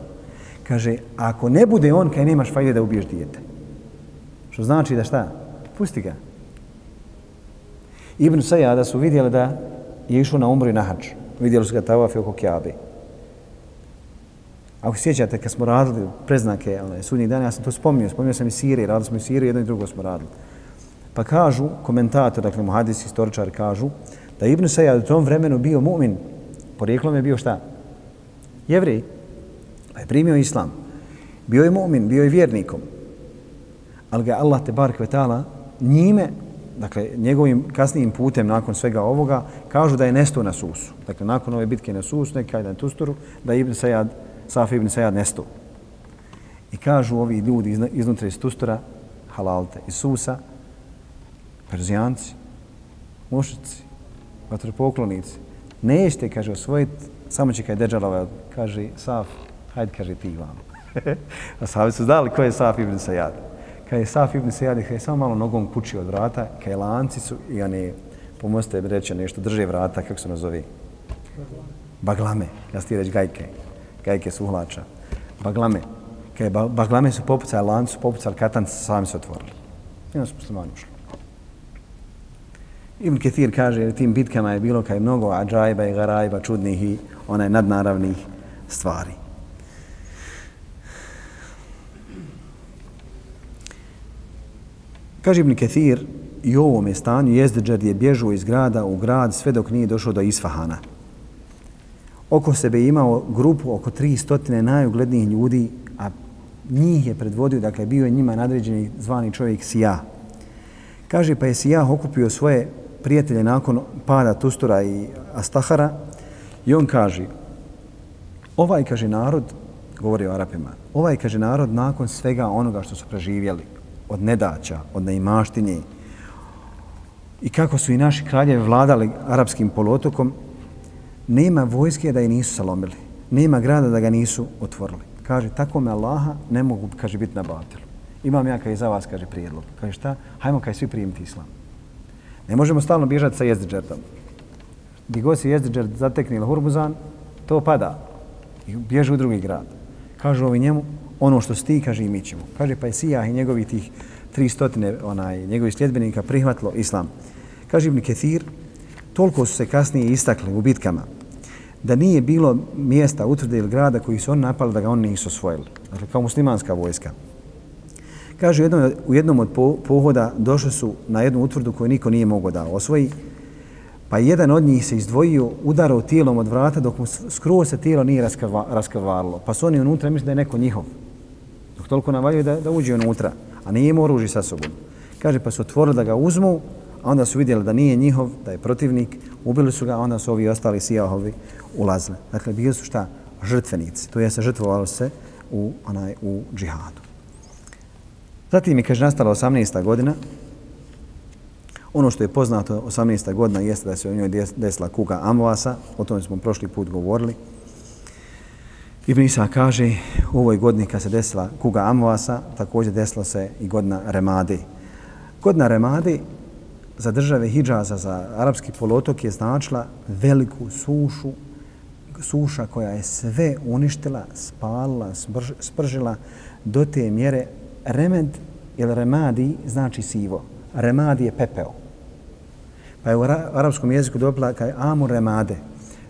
Kaže, ako ne bude on, kaj nemaš fajde da ubiješ dijete. Što znači da šta? Pusti ga. Ibn Sajada su vidjeli da je išao na umru i na hač. Vidjeli su ga tavafi oko Kjabe. Ako sjećate, kad smo radili preznake ali, sudnjih dana, ja sam to spomnio, spomnio sam i Sirije, radili smo i Sirije, jedno i drugo smo radili. Pa kažu, komentator, dakle, muhadis, historičar, kažu, da Ibn Sajad u tom vremenu bio mu'min, porijeklom je bio šta? Jevrij. Pa je primio islam. Bio je mu'min, bio je vjernikom. Ali ga Allah te bar kvetala njime dakle, njegovim kasnijim putem nakon svega ovoga, kažu da je nesto na Susu. Dakle, nakon ove bitke na Susu, nekaj na Tusturu, da je Ibn Sajad Safi ibn Sajad nesto. I kažu ovi ljudi iznutra iz Tustura, halalte, iz Susa, Perzijanci, mušici, vatropoklonici, nećete, kaže, osvojiti, samo će kaj Deđalova, kaže, Saf, hajde, kaže, ti vam. A sahabi su znali ko je Saf ibn Sajad. Kad je Saf ibn Sejadi, kad je samo malo nogom kući od vrata, kad je lanci su i oni, pomozite mi reći nešto, drže vrata, kako se nazove? Baglame. Ja ti reći gajke. Gajke su uhlača. Baglame. Kad je baglame su popucali, lanci su popucali, katanci sami se otvorili. I onda su muslimani ušli. Ibn Ketir kaže, tim bitkama je bilo kaj mnogo ađajba i garajba, čudnih i onaj nadnaravnih stvari. Kaže Ibn Ketir, i u ovom stanju Jezdeđer je bježao iz grada u grad sve dok nije došao do Isfahana. Oko sebe imao grupu oko 300 najuglednijih ljudi, a njih je predvodio, dakle bio je njima nadređeni zvani čovjek Sija. Kaže pa je Sija okupio svoje prijatelje nakon pada Tustura i Astahara i on kaže ovaj kaže narod, govori o Arapima, ovaj kaže narod nakon svega onoga što su preživjeli, od nedaća, od neimaštinje i kako su i naši kraljevi vladali arapskim polotokom, nema vojske da je nisu salomili. Nema grada da ga nisu otvorili. Kaže, tako me Allaha ne mogu, kaže, biti na batilu. Imam ja, kaže, za vas, kaže, prijedlog. Kaže, šta? Hajmo, kaže, svi primiti islam. Ne možemo stalno bježati sa jezdiđerdom. Gdje god se jezdiđerd zatekne ili hurbuzan, to pada. I bježe u drugi grad. Kažu ovi njemu, ono što sti, kaže i mi ćemo. Kaže, pa je Sijah i njegovi tih 300 onaj, njegovih sljedbenika prihvatilo islam. Kaže Ibn Ketir, toliko su se kasnije istakli u bitkama da nije bilo mjesta, utvrde ili grada koji su oni napali da ga oni nisu osvojili. Dakle, kao muslimanska vojska. Kaže, u jednom, u jednom od pohoda došli su na jednu utvrdu koju niko nije mogao da osvoji, pa jedan od njih se izdvojio, udarao tijelom od vrata dok mu skroz se tijelo nije raskrvarilo. Pa su oni unutra, mislili da je neko njihov. Dok toliko navaljaju da, da uđe unutra, a nije imao oružje sa sobom. Kaže, pa su otvorili da ga uzmu, a onda su vidjeli da nije njihov, da je protivnik, ubili su ga, a onda su ovi ostali sijahovi ulazili. Dakle, bili su šta? Žrtvenici. To je se žrtvovalo se u, onaj, u džihadu. Zatim je, kaže, nastala 18. godina. Ono što je poznato 18. godina jeste da se u njoj desila kuga Amvasa, o tome smo prošli put govorili. Ibn Isa kaže, u ovoj godini kad se desila kuga Amvasa, također desila se i godina Remadi. Godina Remadi za države Hidžaza, za arapski polotok je značila veliku sušu, suša koja je sve uništila, spalila, spržila do te mjere remed ili remadi znači sivo. Remadi je pepeo. Pa je u arapskom jeziku dobila kaj amu remade,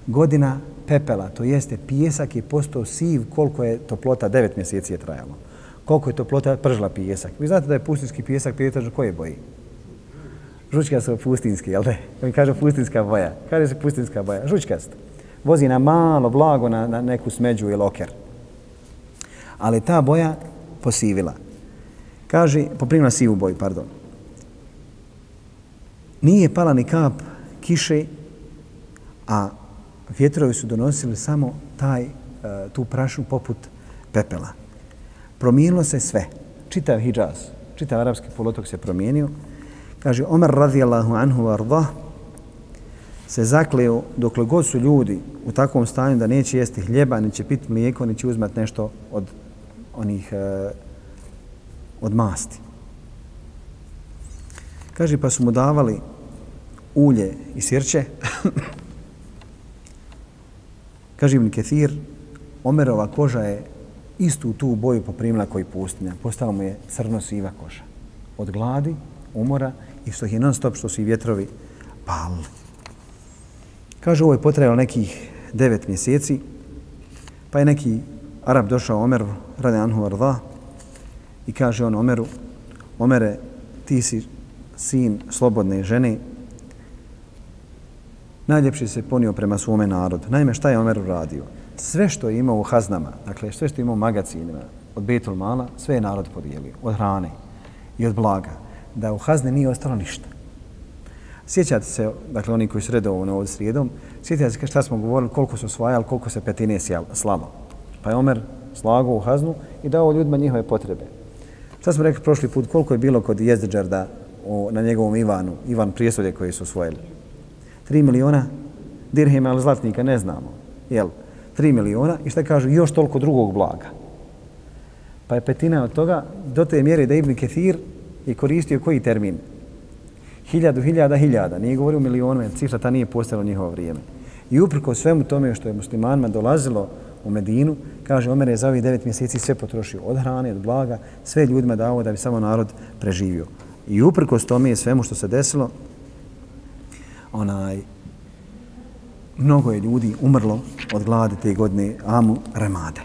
godina pepela, to jeste pijesak je postao siv koliko je toplota, devet mjeseci je trajalo. Koliko je toplota pržila pijesak. Vi znate da je pustinski pijesak prijetažno koje boji? Žučkast pustinski, jel ne? Mi kaže pustinska boja. Kaže se pustinska boja. Žučkast. Vozi na malo, blago na, na neku smeđu ili oker. Ali ta boja posivila. Kaže, poprimila sivu boju, pardon. Nije pala ni kap kiše, a vjetrovi su donosili samo taj, e, tu prašnu poput pepela. Promijenilo se sve. Čitav Hidžaz, čitav arapski polotok se promijenio. Kaže, Omer radijallahu anhu arda se zakleo dokle god su ljudi u takvom stanju da neće jesti hljeba, neće piti mlijeko, neće uzmat nešto od onih e, od masti. Kaže, pa su mu davali ulje i sirće. Kaže Ibn Ketir, Omerova koža je istu tu boju poprimila koji pustinja. Postala mu je crno-siva koža. Od gladi, umora i što je non stop što su i vjetrovi palili. Kaže, ovo je potrajalo nekih devet mjeseci, pa je neki Arab došao Omer, radi Anhu Arda, i kaže on Omeru, Omere, ti si sin slobodne žene, najljepši se ponio prema svome narodu. Naime, šta je Omer uradio? Sve što je imao u haznama, dakle sve što je imao u magazinima, od Betul Mala, sve je narod podijelio, od hrane i od blaga, da u hazne nije ostalo ništa. Sjećate se, dakle oni koji su redovno ovdje srijedom, sjećate se šta smo govorili, koliko su osvajali, koliko se petine slalo. Pa je Omer slagao u haznu i dao ljudima njihove potrebe. Šta smo rekli prošli put, koliko je bilo kod Jezdeđarda na njegovom Ivanu, Ivan prijestolje koji su osvojili? 3 miliona dirhima, ili zlatnika ne znamo. Jel? 3 miliona i šta kažu, još toliko drugog blaga. Pa je petina od toga do te mjere da Ibn Kethir je koristio koji termin? Hiljadu, hiljada, hiljada. Nije govorio milionu, jer cifra ta nije postala u njihovo vrijeme. I uprko svemu tome što je muslimanima dolazilo u Medinu, kaže Omer je za ovih devet mjeseci sve potrošio od hrane, od blaga, sve ljudima dao da bi samo narod preživio. I uprko tome je svemu što se desilo, onaj, mnogo je ljudi umrlo od glade te godine Amu Remade.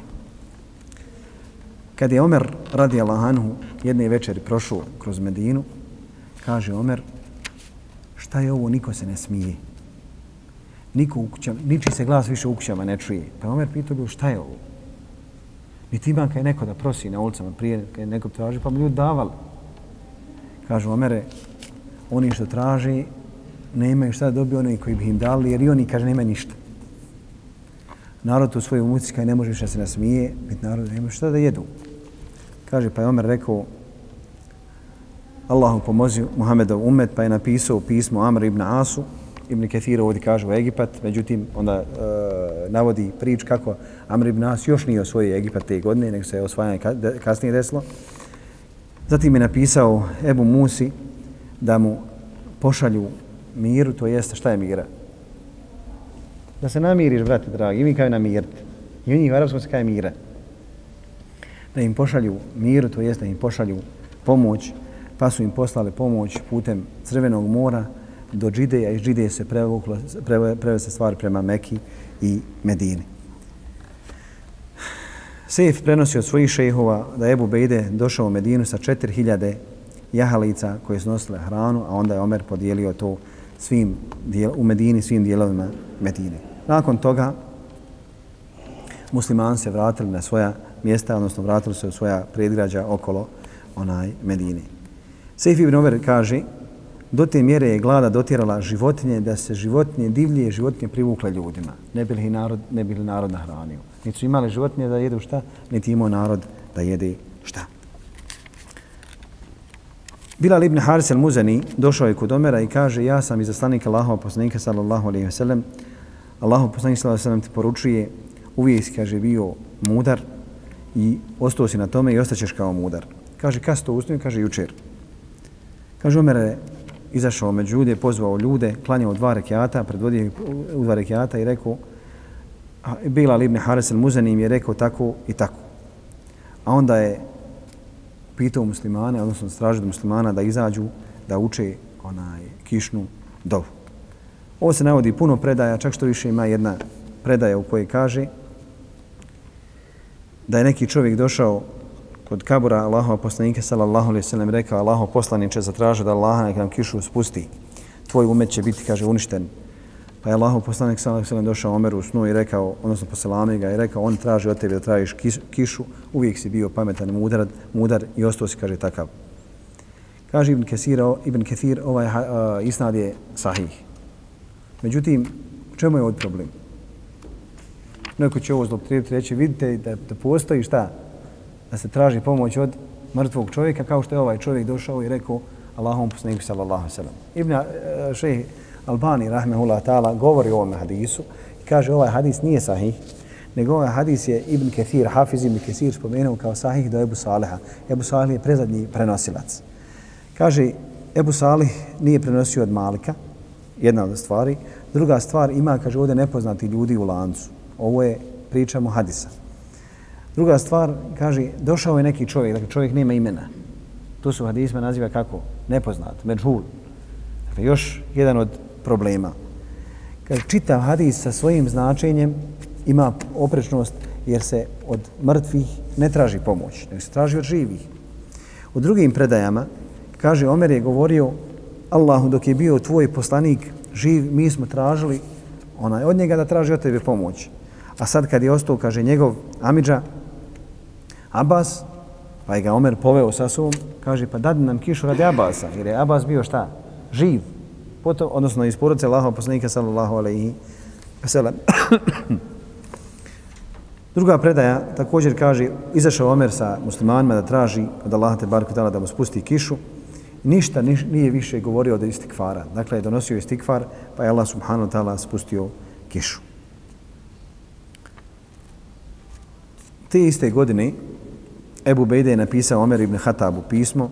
Kad je Omer radi Allahanhu jedne večeri prošao kroz Medinu, kaže Omer, šta je ovo, niko se ne smije. Niko u kućama, niči se glas više u kućama ne čuje. Pa Omer pitao ga, šta je ovo? Niti ima je neko da prosi na ulicama prije, kaj neko traži, pa mu ljudi davali. Kažu Omere, oni što traži, ne imaju šta da dobiju oni koji bi im dali, jer i oni, kaže, nema ništa. Narod u svojoj muci kaj ne može više da se nasmije, bit narod nema šta da jedu. Kaže, pa je Omer rekao, Allahu pomozi Muhammedov umet, pa je napisao pismo Amr ibn Asu, Ibn Kathir ovdje kaže u Egipat, međutim onda e, navodi prič kako Amr ibn As još nije osvojio Egipat te godine, nego se je osvajanje kasnije desilo. Zatim je napisao Ebu Musi da mu pošalju miru, to jeste šta je mira? Da se namiriš, brate dragi, i mi kao namiriti. I u njih u arabskom se kao mira. Da im pošalju miru, to jeste da im pošalju pomoć, pa su im poslali pomoć putem Crvenog mora, do Džideja i Džideje se prevuklo, preve, se stvari prema Meki i Medini. Sejf prenosi od svojih šejhova da je Ebu Bejde došao u Medinu sa 4000 jahalica koje su nosile hranu, a onda je Omer podijelio to svim dijel, u Medini, svim dijelovima Medine. Nakon toga muslimani se vratili na svoja mjesta, odnosno vratili se u svoja predgrađa okolo onaj Medine. Sejf ibn Omer kaže do te mjere je glada dotjerala životinje da se životinje divlje životinje privukle ljudima. Ne bili narod, ne bili narod nahranio. Niti su imali životinje da jedu šta, niti imao narod da jede šta. Bilal ibn Haris al-Muzani došao je kod Omera i kaže ja sam izaslanik Allahova poslanika sallallahu alaihi wa sallam. Allahov poslanik sallallahu alaihi wa sallam ti poručuje uvijek kaže bio mudar i ostao si na tome i ostaćeš kao mudar. Kaže, kad si to ustavio? Kaže, jučer. Kaže, Omer je izašao među ljude, pozvao ljude, klanjao dva rekiata, predvodio u dva rekiata i rekao, Bilal Ibn Haris al-Muzani im je rekao tako i tako. A onda je pitao muslimane, odnosno stražio muslimana da izađu, da uče onaj kišnu dovu. Ovo se navodi puno predaja, čak što više ima jedna predaja u kojoj kaže da je neki čovjek došao kod kabura Allahova poslanika sallallahu alejhi ve sellem rekao Allahov poslanice zatražio da Allah neka nam kišu spusti. Tvoj umet će biti kaže uništen. Pa je Allahov poslanik sallallahu alejhi došao Omeru u snu i rekao, odnosno poselami ga i rekao on traži od tebe da tražiš kišu, uvijek si bio pametan i mudar, mudar i ostao si kaže takav. Kaže Ibn Kathir, Ibn Kathir, ovaj uh, isnad je sahih. Međutim, u čemu je ovdje problem? Neko će ovo zlopotrijebiti reći, vidite da, da postoji šta? da se traži pomoć od mrtvog čovjeka kao što je ovaj čovjek došao i rekao Allahom poslaniku sallallahu sallam. Ibn uh, šejh Albani rahmehullah ta'ala govori o ovom hadisu i kaže ovaj hadis nije sahih nego ovaj hadis je Ibn Kathir, Hafiz Ibn Kathir spomenuo kao sahih do Ebu Saliha. Ebu Salih je prezadnji prenosilac. Kaže, Ebu Salih nije prenosio od Malika, jedna od stvari. Druga stvar, ima, kaže, ovdje nepoznati ljudi u lancu. Ovo je pričamo hadisa. Druga stvar, kaže, došao je neki čovjek, dakle čovjek nema imena. To su hadisma naziva kako? Nepoznat, međhul. Dakle, još jedan od problema. Kaže, čitav hadis sa svojim značenjem ima oprečnost jer se od mrtvih ne traži pomoć, nego se traži od živih. U drugim predajama, kaže, Omer je govorio Allahu dok je bio tvoj poslanik živ, mi smo tražili onaj, od njega da traži od tebe pomoć. A sad kad je ostao, kaže, njegov Amidža, Abbas, pa je ga Omer poveo sa sobom, kaže pa dadi nam kišu radi Abasa, jer je Abbas bio šta? Živ. Potom, odnosno iz porodice Allahov poslanika sallallahu alaihi veselam. Druga predaja također kaže, izašao Omer sa muslimanima da traži od Allaha te barku da mu spusti kišu. Ništa nije više govorio od istikvara. Dakle, je donosio istikvar, pa je Allah subhanahu wa ta'ala spustio kišu. Te iste godine Ebu Bejde je napisao Omer ibn Hatabu pismo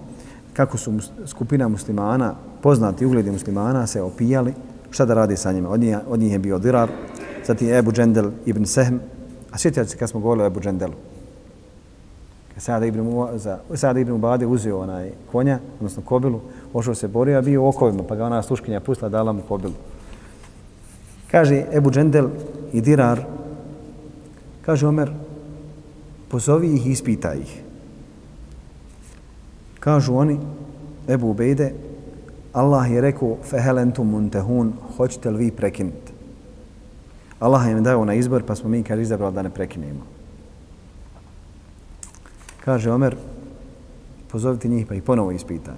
kako su skupina muslimana, poznati ugledi muslimana, se opijali šta da radi sa njima. Od njih, od njih je bio Dirar, zatim Ebu Džendel ibn Sehm, a sjetite se kad smo govorili o Ebu Džendelu. Sada ibn, Sada ibn Ubade uzeo onaj konja, odnosno kobilu, ošao se borio, a bio u okovima, pa ga ona sluškinja pustila, dala mu kobilu. Kaže Ebu Džendel i Dirar, kaže Omer, pozovi ih i ispitaj ih. Kažu oni, Ebu Ubejde, Allah je rekao, fehelentum muntehun, hoćete li vi prekinuti? Allah je im dao na izbor, pa smo mi kaže izabrali da ne prekinemo. Kaže Omer, pozovite njih pa ih ponovo ispitaj.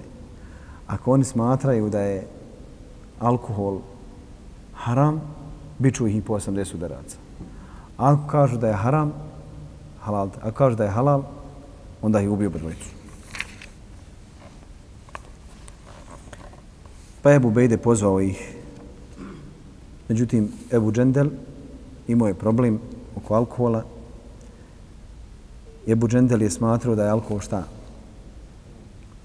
Ako oni smatraju da je alkohol haram, bit ću ih i po 80 udaraca. Ako kažu da je haram, halal. Ako kažu da je halal, onda ih ubiju brojcu. Pa Ebu Bejde pozvao ih. Međutim, Ebu Džendel imao je problem oko alkohola. Ebu Džendel je smatrao da je alkohol šta?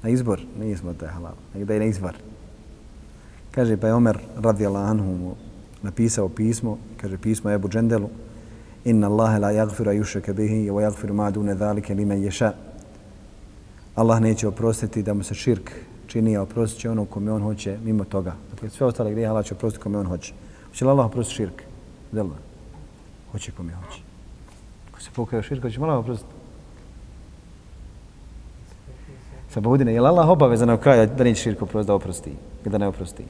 Na izbor, nije smo da je halal, nego da je na izbor. Kaže, pa je Omer radijallahu anhu napisao pismo, kaže pismo Ebu Džendelu, inna Allahe la jagfira ajušake bihi, wa jagfiru ma dune dhalike lime ješa. Allah neće oprostiti da mu se širk čini, a oprostit će ono kome on hoće mimo toga. Dakle, sve ostale grije Allah će oprostiti kome on hoće. Hoće li Allah oprostiti širk? Delma. Hoće kome hoće. Ko se pokaje širk, hoće malo oprostiti. Sa je li Allah obavezan na kraju da neće širk oprosti, da oprosti? ili da ne oprosti?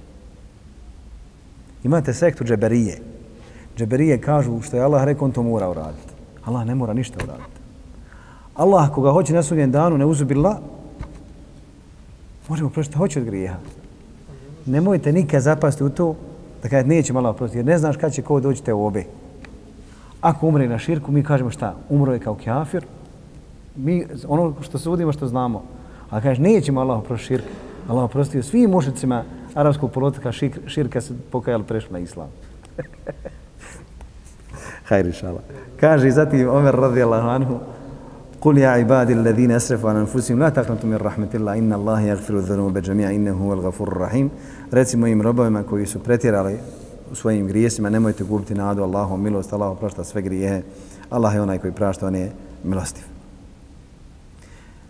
Imate sektu džeberije. Džeberije kažu što je Allah rekao, on to mora uraditi. Allah ne mora ništa uraditi. Allah koga hoće na sudnjem danu ne uzubila, možemo prošiti, hoće od grijeha. Nemojte nikad zapasti u to da kada neće malo oprostiti, jer ne znaš kad će ko doći te obe. Ako umre na širku, mi kažemo šta? Umro je kao kjafir. Mi, ono što se udimo, što znamo. A kaže, nećemo Allah oprosti širku. Allah oprostio svim mušicima arapskog polotika širka se pokajali prešli na islam. Hajri šala. Kaže zatim Omer radijallahu anhu, قل يا عبادي الذين اسرفوا على انفسهم لا تقنطوا من رحمه الله ان الله يغفر الذنوب جميعا انه هو الغفور الرحيم recimo im robovima koji su pretjerali u svojim grijesima nemojte gubiti nadu Allahu milost Allah oprašta sve grijehe Allah je onaj koji prašta on je milostiv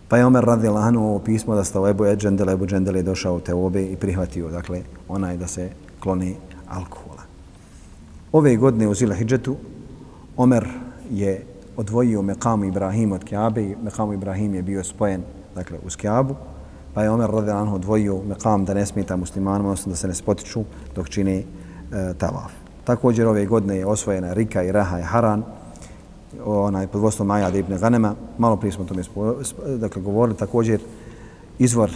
Pa je Omer radi lanu ovo pismo da sta u Ebu Edžendele, Ebu Džendele je došao u te obe i prihvatio, dakle, onaj da se kloni alkohola. Ove godine u Zila Hidžetu Omer je odvojio Mekamu Ibrahim od Kjabe i Mekamu Ibrahim je bio spojen dakle, uz Kjabu, pa je Omer radi anhu odvojio Mekam da ne smeta muslimanima, odnosno da se ne spotiču dok čini e, tavaf. Također ove godine je osvojena Rika i Raha i Haran, onaj pod vodstvom Majad ibn Ganema, malo prije smo tome spo, dakle, govorili, također izvor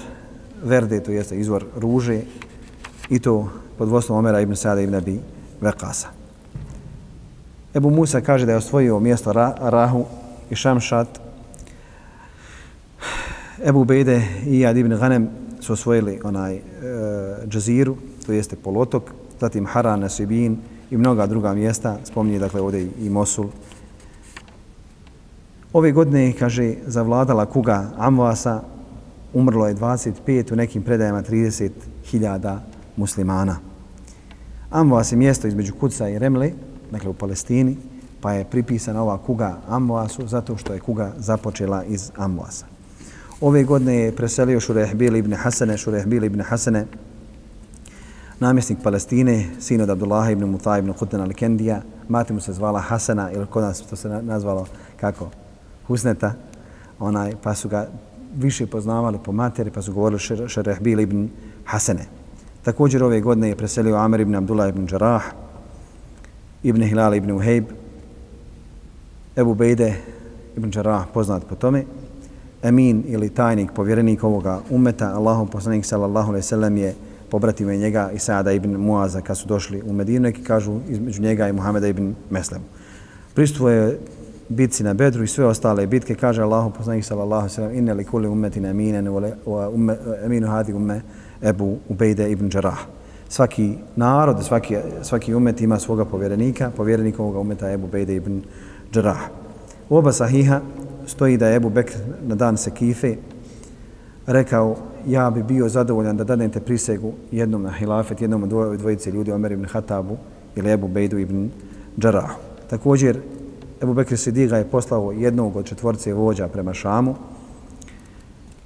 verde, to jeste izvor ruže, i to pod vodstvom Omera ibn Sada ibn Abi Vekasa. Ebu Musa kaže da je osvojio mjesto Ra Rahu i Šamšat. Ebu Bejde i Jad ibn Ghanem su osvojili onaj e, džaziru, to jeste polotok, zatim Haran, Nasibin i mnoga druga mjesta, spominje dakle ovdje i Mosul. Ove godine, kaže, zavladala kuga Amvasa, umrlo je 25, u nekim predajama 30.000 muslimana. Amvas je mjesto između Kuca i Remle, dakle u Palestini, pa je pripisana ova kuga Amoasu zato što je kuga započela iz Amoasa. Ove godine je preselio Šurehbil ibn Hasane, Šurehbil ibn Hasane, namjesnik Palestine, sin od Abdullaha ibn Muta ibn Kutan al-Kendija, mati mu se zvala Hasana, ili kod nas to se nazvalo kako? Husneta, onaj, pa su ga više poznavali po materi, pa su govorili Šerehbil ibn Hasane. Također ove godine je preselio Amir ibn Abdullah ibn Jarrah, ibn Hilal ibn Uhejb, Ebu Bejde ibn Jarrah, poznat po tome, Emin ili tajnik, povjerenik ovoga umeta, Allahom poslanik sallallahu alaihi sallam je pobratio je njega i Sada ibn Muaza kad su došli u Medinu, neki kažu između njega i Muhameda ibn Meslemu. Pristupo je bitci na Bedru i sve ostale bitke, kaže Allahu poslanik sallallahu sallam, inne li kuli ummetina aminen, wa umme, aminu hadi umme Ebu Ubejde ibn Đarah. Svaki narod, svaki, svaki umet ima svoga povjerenika, povjerenik ovoga umeta Ebu Bejde ibn Đarah. U oba sahiha stoji da je Ebu Bekr na dan Sekife rekao ja bi bio zadovoljan da dadnete prisegu jednom na hilafet, jednom od dvojice ljudi, Omer ibn Hatabu ili Ebu Bejdu ibn Đarahu. Također, Ebu Bekr Sidiga je poslao jednog od četvorce vođa prema Šamu,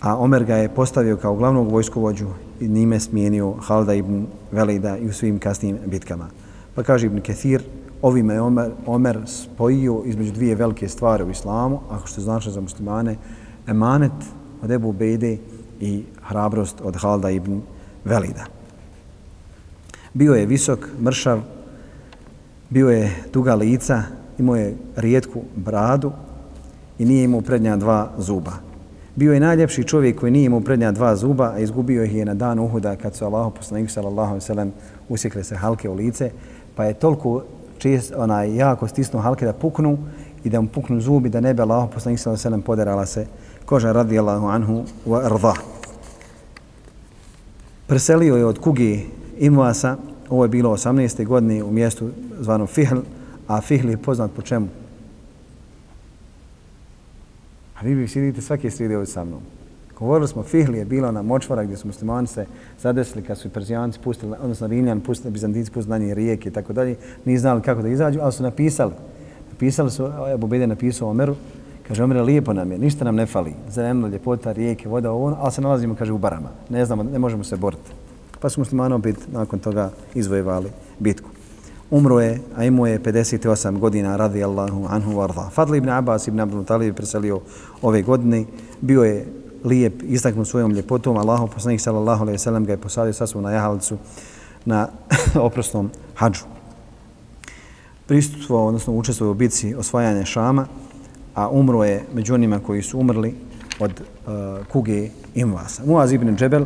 a Omer ga je postavio kao glavnog vojskovođu i njime smijenio Halda ibn Velida i u svim kasnim bitkama. Pa kaže Ibn Kethir, ovime je Omer, Omer spojio između dvije velike stvari u islamu, ako što znači za muslimane, emanet od Ebu Bejde i hrabrost od Halda ibn Velida. Bio je visok, mršav, bio je duga lica, imao je rijetku bradu i nije imao prednja dva zuba. Bio je najljepši čovjek koji nije imao prednja dva zuba, a izgubio ih je na dan Uhuda kad su Allahu poslanik sallallahu alejhi ve sellem usjekle se halke u lice, pa je toliko čest, onaj, jako stisnuo halke da puknu i da mu puknu zubi da ne bi Allahu poslanik sallallahu alejhi ve sellem poderala se koža radijallahu anhu wa arda. Preselio je od kugi Imvasa, ovo je bilo 18. godine u mjestu zvanom Fihl, a Fihl je poznat po čemu? A vi bi sjedite svake srede ovdje sa mnom. Govorili smo, Fihli je bilo na močvara gdje su muslimani se zadesili kad su i Perzijanci pustili, odnosno Rimljani pustili, Bizantinci pustili na nje rijeke i tako dalje. Nije znali kako da izađu, ali su napisali. Napisali su, Ebu Bede napisao Omeru, Kaže, Omer, lijepo nam je, ništa nam ne fali. Zemlja, ljepota, rijeke, voda, ovo, ono, ali se nalazimo, kaže, u barama. Ne znamo, ne možemo se boriti. Pa su muslimani opet nakon toga izvojevali bitku. Umro je, a imao je 58 godina, radi Allahu anhu varda. Fadl ibn Abbas ibn Abdul Talib preselio ove godine. Bio je lijep, istaknut svojom ljepotom. Allahu poslanik sallallahu alaihi sallam ga je posadio sasvom na jahalicu na oprosnom hađu. Pristupovao, odnosno učestvovao u bitci osvajanja Šama a umro je među onima koji su umrli od uh, kuge Imvasa. Muaz ibn Džebel,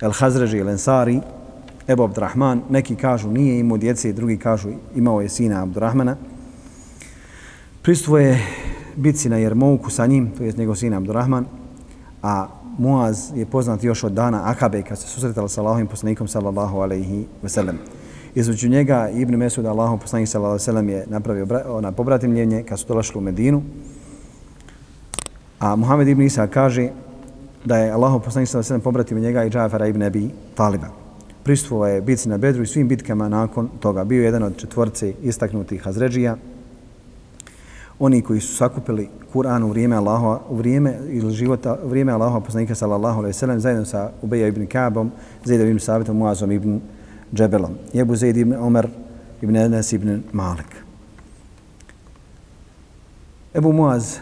El Hazreži, El Ensari, Ebu Abdurrahman, neki kažu nije imao djece, drugi kažu imao je sina Abdurrahmana. Pristupo je bitci na Jermouku sa njim, to je njegov sin Abdurrahman, a Muaz je poznat još od dana Akabe kad se susretala sa Allahovim poslanikom sallallahu alaihi ve sellem. Između njega Ibn Mesud, Allahov poslanik sallallahu alejhi ve sellem je napravio ona pobratimljenje kad su došli u Medinu. A Muhammed ibn Isa kaže da je Allahov poslanik sallallahu alejhi ve sellem pobratio njega i Džafara ibn Abi Taliba. Prisustvovao je bitci na Bedru i svim bitkama nakon toga. Bio jedan od četvorce istaknutih Hazređija. Oni koji su sakupili Kur'an u vrijeme Allaha, u vrijeme ili života, u vrijeme Allaha poslanika sallallahu alejhi ve sellem zajedno sa Ubeja ibn Ka'bom, Zaid ibn Sabitom, Muazom ibn Džebelom. Jebu Zaid ibn Omer ibn Anas ibn Malik. Ebu Muaz,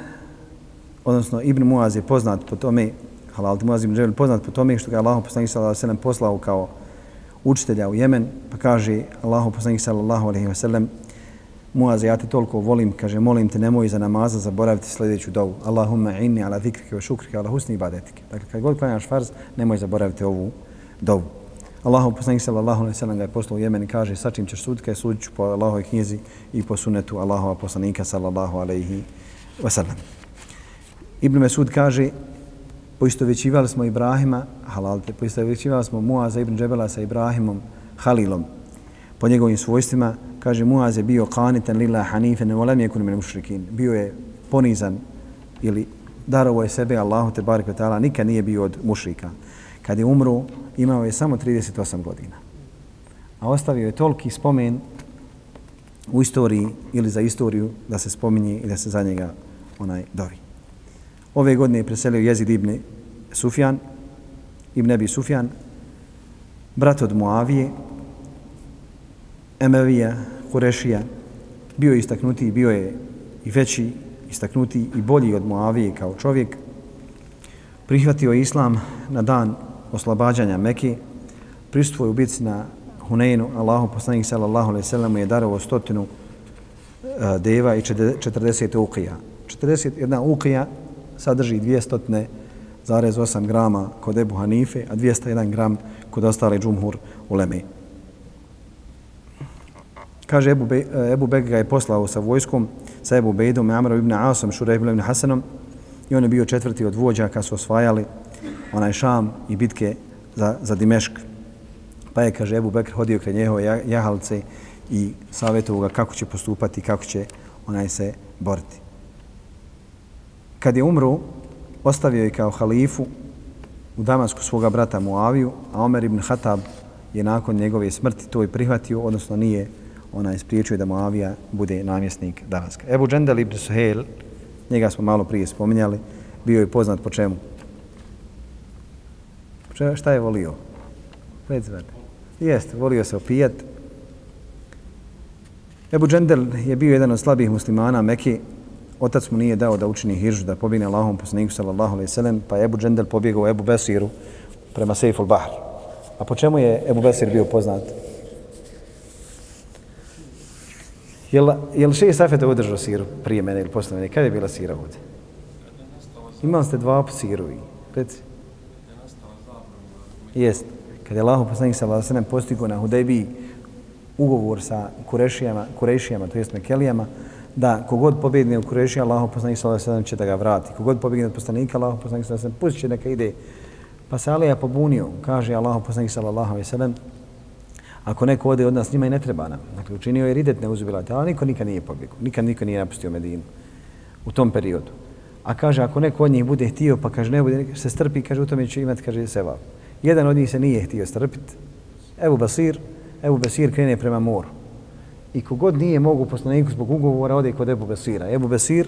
odnosno Ibn Muaz je poznat po tome, halal Muaz ibn Džebel poznat po tome što ga Allah poslanik sallallahu alejhi ve sellem poslao kao učitelja u Jemen, pa kaže Allahu poslanik sallallahu alejhi ve sellem Muaz, ja te toliko volim, kaže, molim te, nemoj za namaza zaboraviti sljedeću dovu. Allahumma inni ala zikrike wa šukrike ala husni ibadetike. Dakle, kad god klanjaš farz, nemoj zaboraviti ovu dovu. Allahu poslanik sallallahu alejhi ve sellem ga je poslao u Jemen i kaže sa čim ćeš suditi, kaže sudit po Allahovoj knjizi i po sunnetu Allahova poslanika sallallahu alejhi ve sellem. Ibn Mesud kaže poistovjećivali smo Ibrahima, halal te, poistovjećivali smo Muaza ibn Džebela sa Ibrahimom, Halilom, po njegovim svojstvima, kaže Muaz je bio qanitan lillah hanifen ne lam yakun min mušrikin. Bio je ponizan ili darovo je sebe Allahu te barek taala, nikad nije bio od mušrika. Kad je umro, imao je samo 38 godina. A ostavio je toliki spomen u istoriji ili za istoriju da se spominje i da se za njega onaj dovi. Ove godine je preselio Jezid ibn Sufjan, ibn Ebi Sufjan, brat od Muavije, Emevija, Kurešija, bio je istaknuti, bio je i veći, istaknuti i bolji od Muavije kao čovjek. Prihvatio je islam na dan oslobađanja Mekke, u bici na Huneinu, Allahu poslanik sallallahu alejhi ve sellem je darovao stotinu e, deva i 40 ukija. 41 ukija sadrži 200,8 grama kod Ebu Hanife, a 201 gram kod ostale džumhur u Leme. Kaže Ebu, Be, e, Ebu Beg ga je poslao sa vojskom sa Ebu Bejdom, Amrom ibn Asom, Šurejbom ibn Hasanom i on je bio četvrti od vođa kad su osvajali onaj Šam i bitke za, za Dimešk. Pa je, kaže, Ebu Bekr hodio kraj njehove jahalce i savjetovao ga kako će postupati, kako će onaj se boriti. Kad je umro, ostavio je kao halifu u Damasku svoga brata Muaviju, a Omer ibn Hatab je nakon njegove smrti to i prihvatio, odnosno nije ona je spriječio da Muavija bude namjesnik Damaska. Ebu Džendel ibn Suhel, njega smo malo prije spominjali, bio je poznat po čemu? Šta je volio? Recite. Jeste, volio se opijat. Ebu Džendel je bio jedan od slabih muslimana Mekije, Otac mu nije dao da učini hiržu, da pobine Allahom poslaniku sallallahu alaihi sallam, pa je Ebu Džendel pobjegao Ebu Besiru prema Sejful Bahr. A po čemu je Ebu Besir bio poznat? Jel, jel še je Safeta održao siru prije mene ili posle mene? Kada je bila sira ovdje? Imali ste dva po siru i reci. Jest. Kad je Allah poslanik sa sellem postigo na Hudejbi ugovor sa Kurešijama, Kurešijama, to jest Mekelijama, da kogod pobjedne u Kureši, Allah poslanik ve selle će da ga vrati. Kogod pobjedne od poslanika, Allah poslanik sallallahu alejhi ve sellem će neka ide. Pa se Alija pobunio, kaže Allah poslanik ve selle ako neko ode od nas, njima i ne treba nam. Dakle, učinio je ridet neuzubilati, ali niko nikad nije pobjegao. Nikad niko nije napustio Medinu u tom periodu. A kaže, ako neko od njih bude htio, pa kaže, ne bude, se strpi, kaže, u tome će imati, kaže, sevap. Jedan od njih se nije htio strpiti. Evo Basir, Evo Basir krene prema moru. I kogod nije mogu poslaniku zbog ugovora, ode kod Ebu Besira. Ebu Besir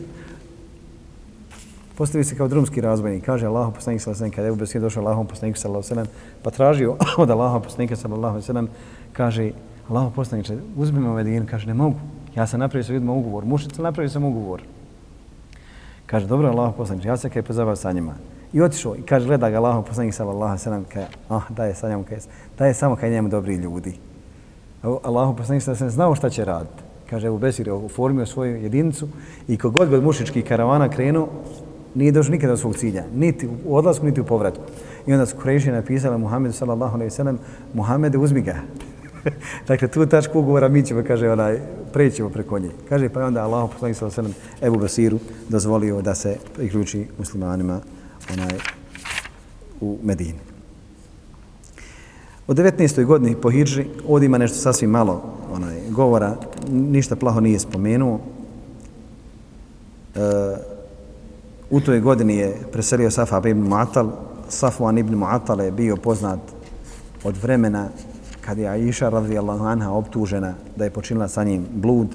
postavi se kao drumski razbojnik. Kaže Allahu poslanik sallallahu alejhi ve sellem kada Ebu Besir došao Allahom poslaniku sallallahu alejhi ve sellem, pa tražio od Allahu poslanika sallallahu alejhi ve sellem, kaže Allahu poslanice, uzmi me ovaj Medinu, kaže ne mogu. Ja sam napravio sa ljudima ugovor. Mušica napravio sam ugovor. Kaže dobro Allahu poslanice, ja se kaj pozabavim sa njima. I otišao i kaže, gleda ga Allahom poslanik sallallahu alejhi ve sellem, kaže, ah, da je sa njemu, kaže, daje samo kaj njemu dobri ljudi. Allahu poslanik sa sam znao šta će raditi. Kaže, Ebu Besir je svoju jedinicu i kogod god mušički karavana krenuo, nije došao nikada do svog cilja, niti u odlasku, niti u povratku. I onda su Kurejši napisali Muhammedu sallallahu alaihi sallam, Muhammede uzmi ga. dakle, tu tačku ugovora mi ćemo, kaže, onaj, prećemo preko nje. Kaže, pa onda Allah poslanik sallallahu alaihi sallam, Ebu Basiru dozvolio da se priključi muslimanima onaj, u Medini. O 19. godini po Hidži, ovdje ima nešto sasvim malo onaj, govora, ništa plaho nije spomenuo. E, u toj godini je preselio Safa ibn Mu'atal. Safwan ibn Mu'atal je bio poznat od vremena kad je Aisha radijallahu anha optužena da je počinila sa njim blud,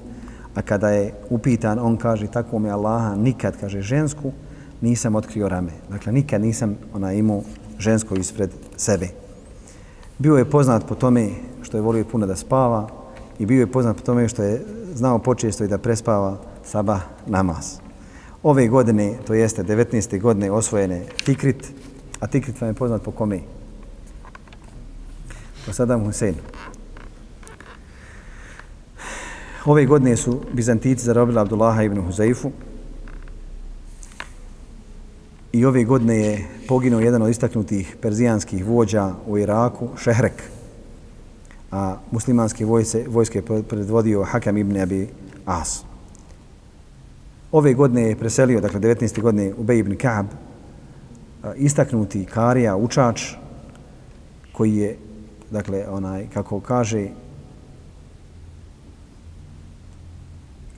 a kada je upitan, on kaže, tako mi Allaha nikad, kaže, žensku, nisam otkrio rame. Dakle, nikad nisam ona imao žensko ispred sebe. Bio je poznat po tome što je volio puno da spava i bio je poznat po tome što je znao počesto i da prespava sabah namaz. Ove godine, to jeste 19. godine, osvojene Tikrit, a Tikrit vam je poznat po kome? Po Saddam Hussein. Ove godine su Bizantici zarobili Abdullaha ibn Huzaifu, I ove godine je poginuo jedan od istaknutih perzijanskih vođa u Iraku, Šehrek. A muslimanske vojce, vojske je predvodio Hakam ibn Abi As. Ove godine je preselio, dakle 19. godine, Ubej ibn Ka'b, istaknuti karija, učač, koji je, dakle, onaj, kako kaže,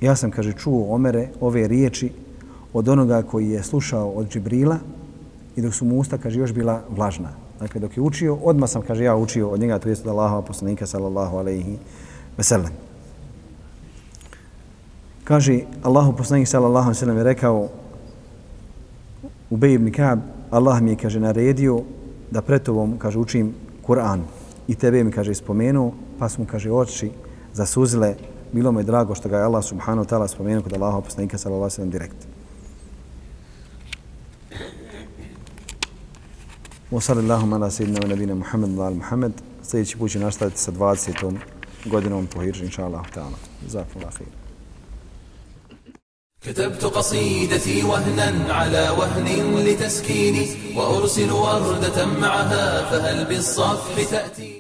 ja sam, kaže, čuo omere ove riječi od onoga koji je slušao od Džibrila i dok su mu usta, kaže, još bila vlažna. Dakle, dok je učio, odmah sam, kaže, ja učio od njega, to jest od Allahova poslanika, sallallahu alaihi veselem. Kaže, Allahu poslanik, sallallahu alaihi veselem, je rekao u ibn Ka'b, Allah mi je, kaže, naredio da pred tobom, kaže, učim Kur'an i tebe mi, kaže, spomenuo, pa su mu, kaže, oči zasuzile, bilo mu je drago što ga je Allah subhanahu wa ta'ala spomenuo kod Allahova poslanika, sallallahu alaihi veselem, direkt. وصلى الله على سيدنا ونبينا محمد وعلى محمد. سيد شبوشي نشتغل سد واتسيتم قدنهم بوهير إن شاء الله تعالى جزاك الله خير كتبت قصيدتي وهنا على وهن لتسكيني وأرسل وردة معها فهل بالصف تأتي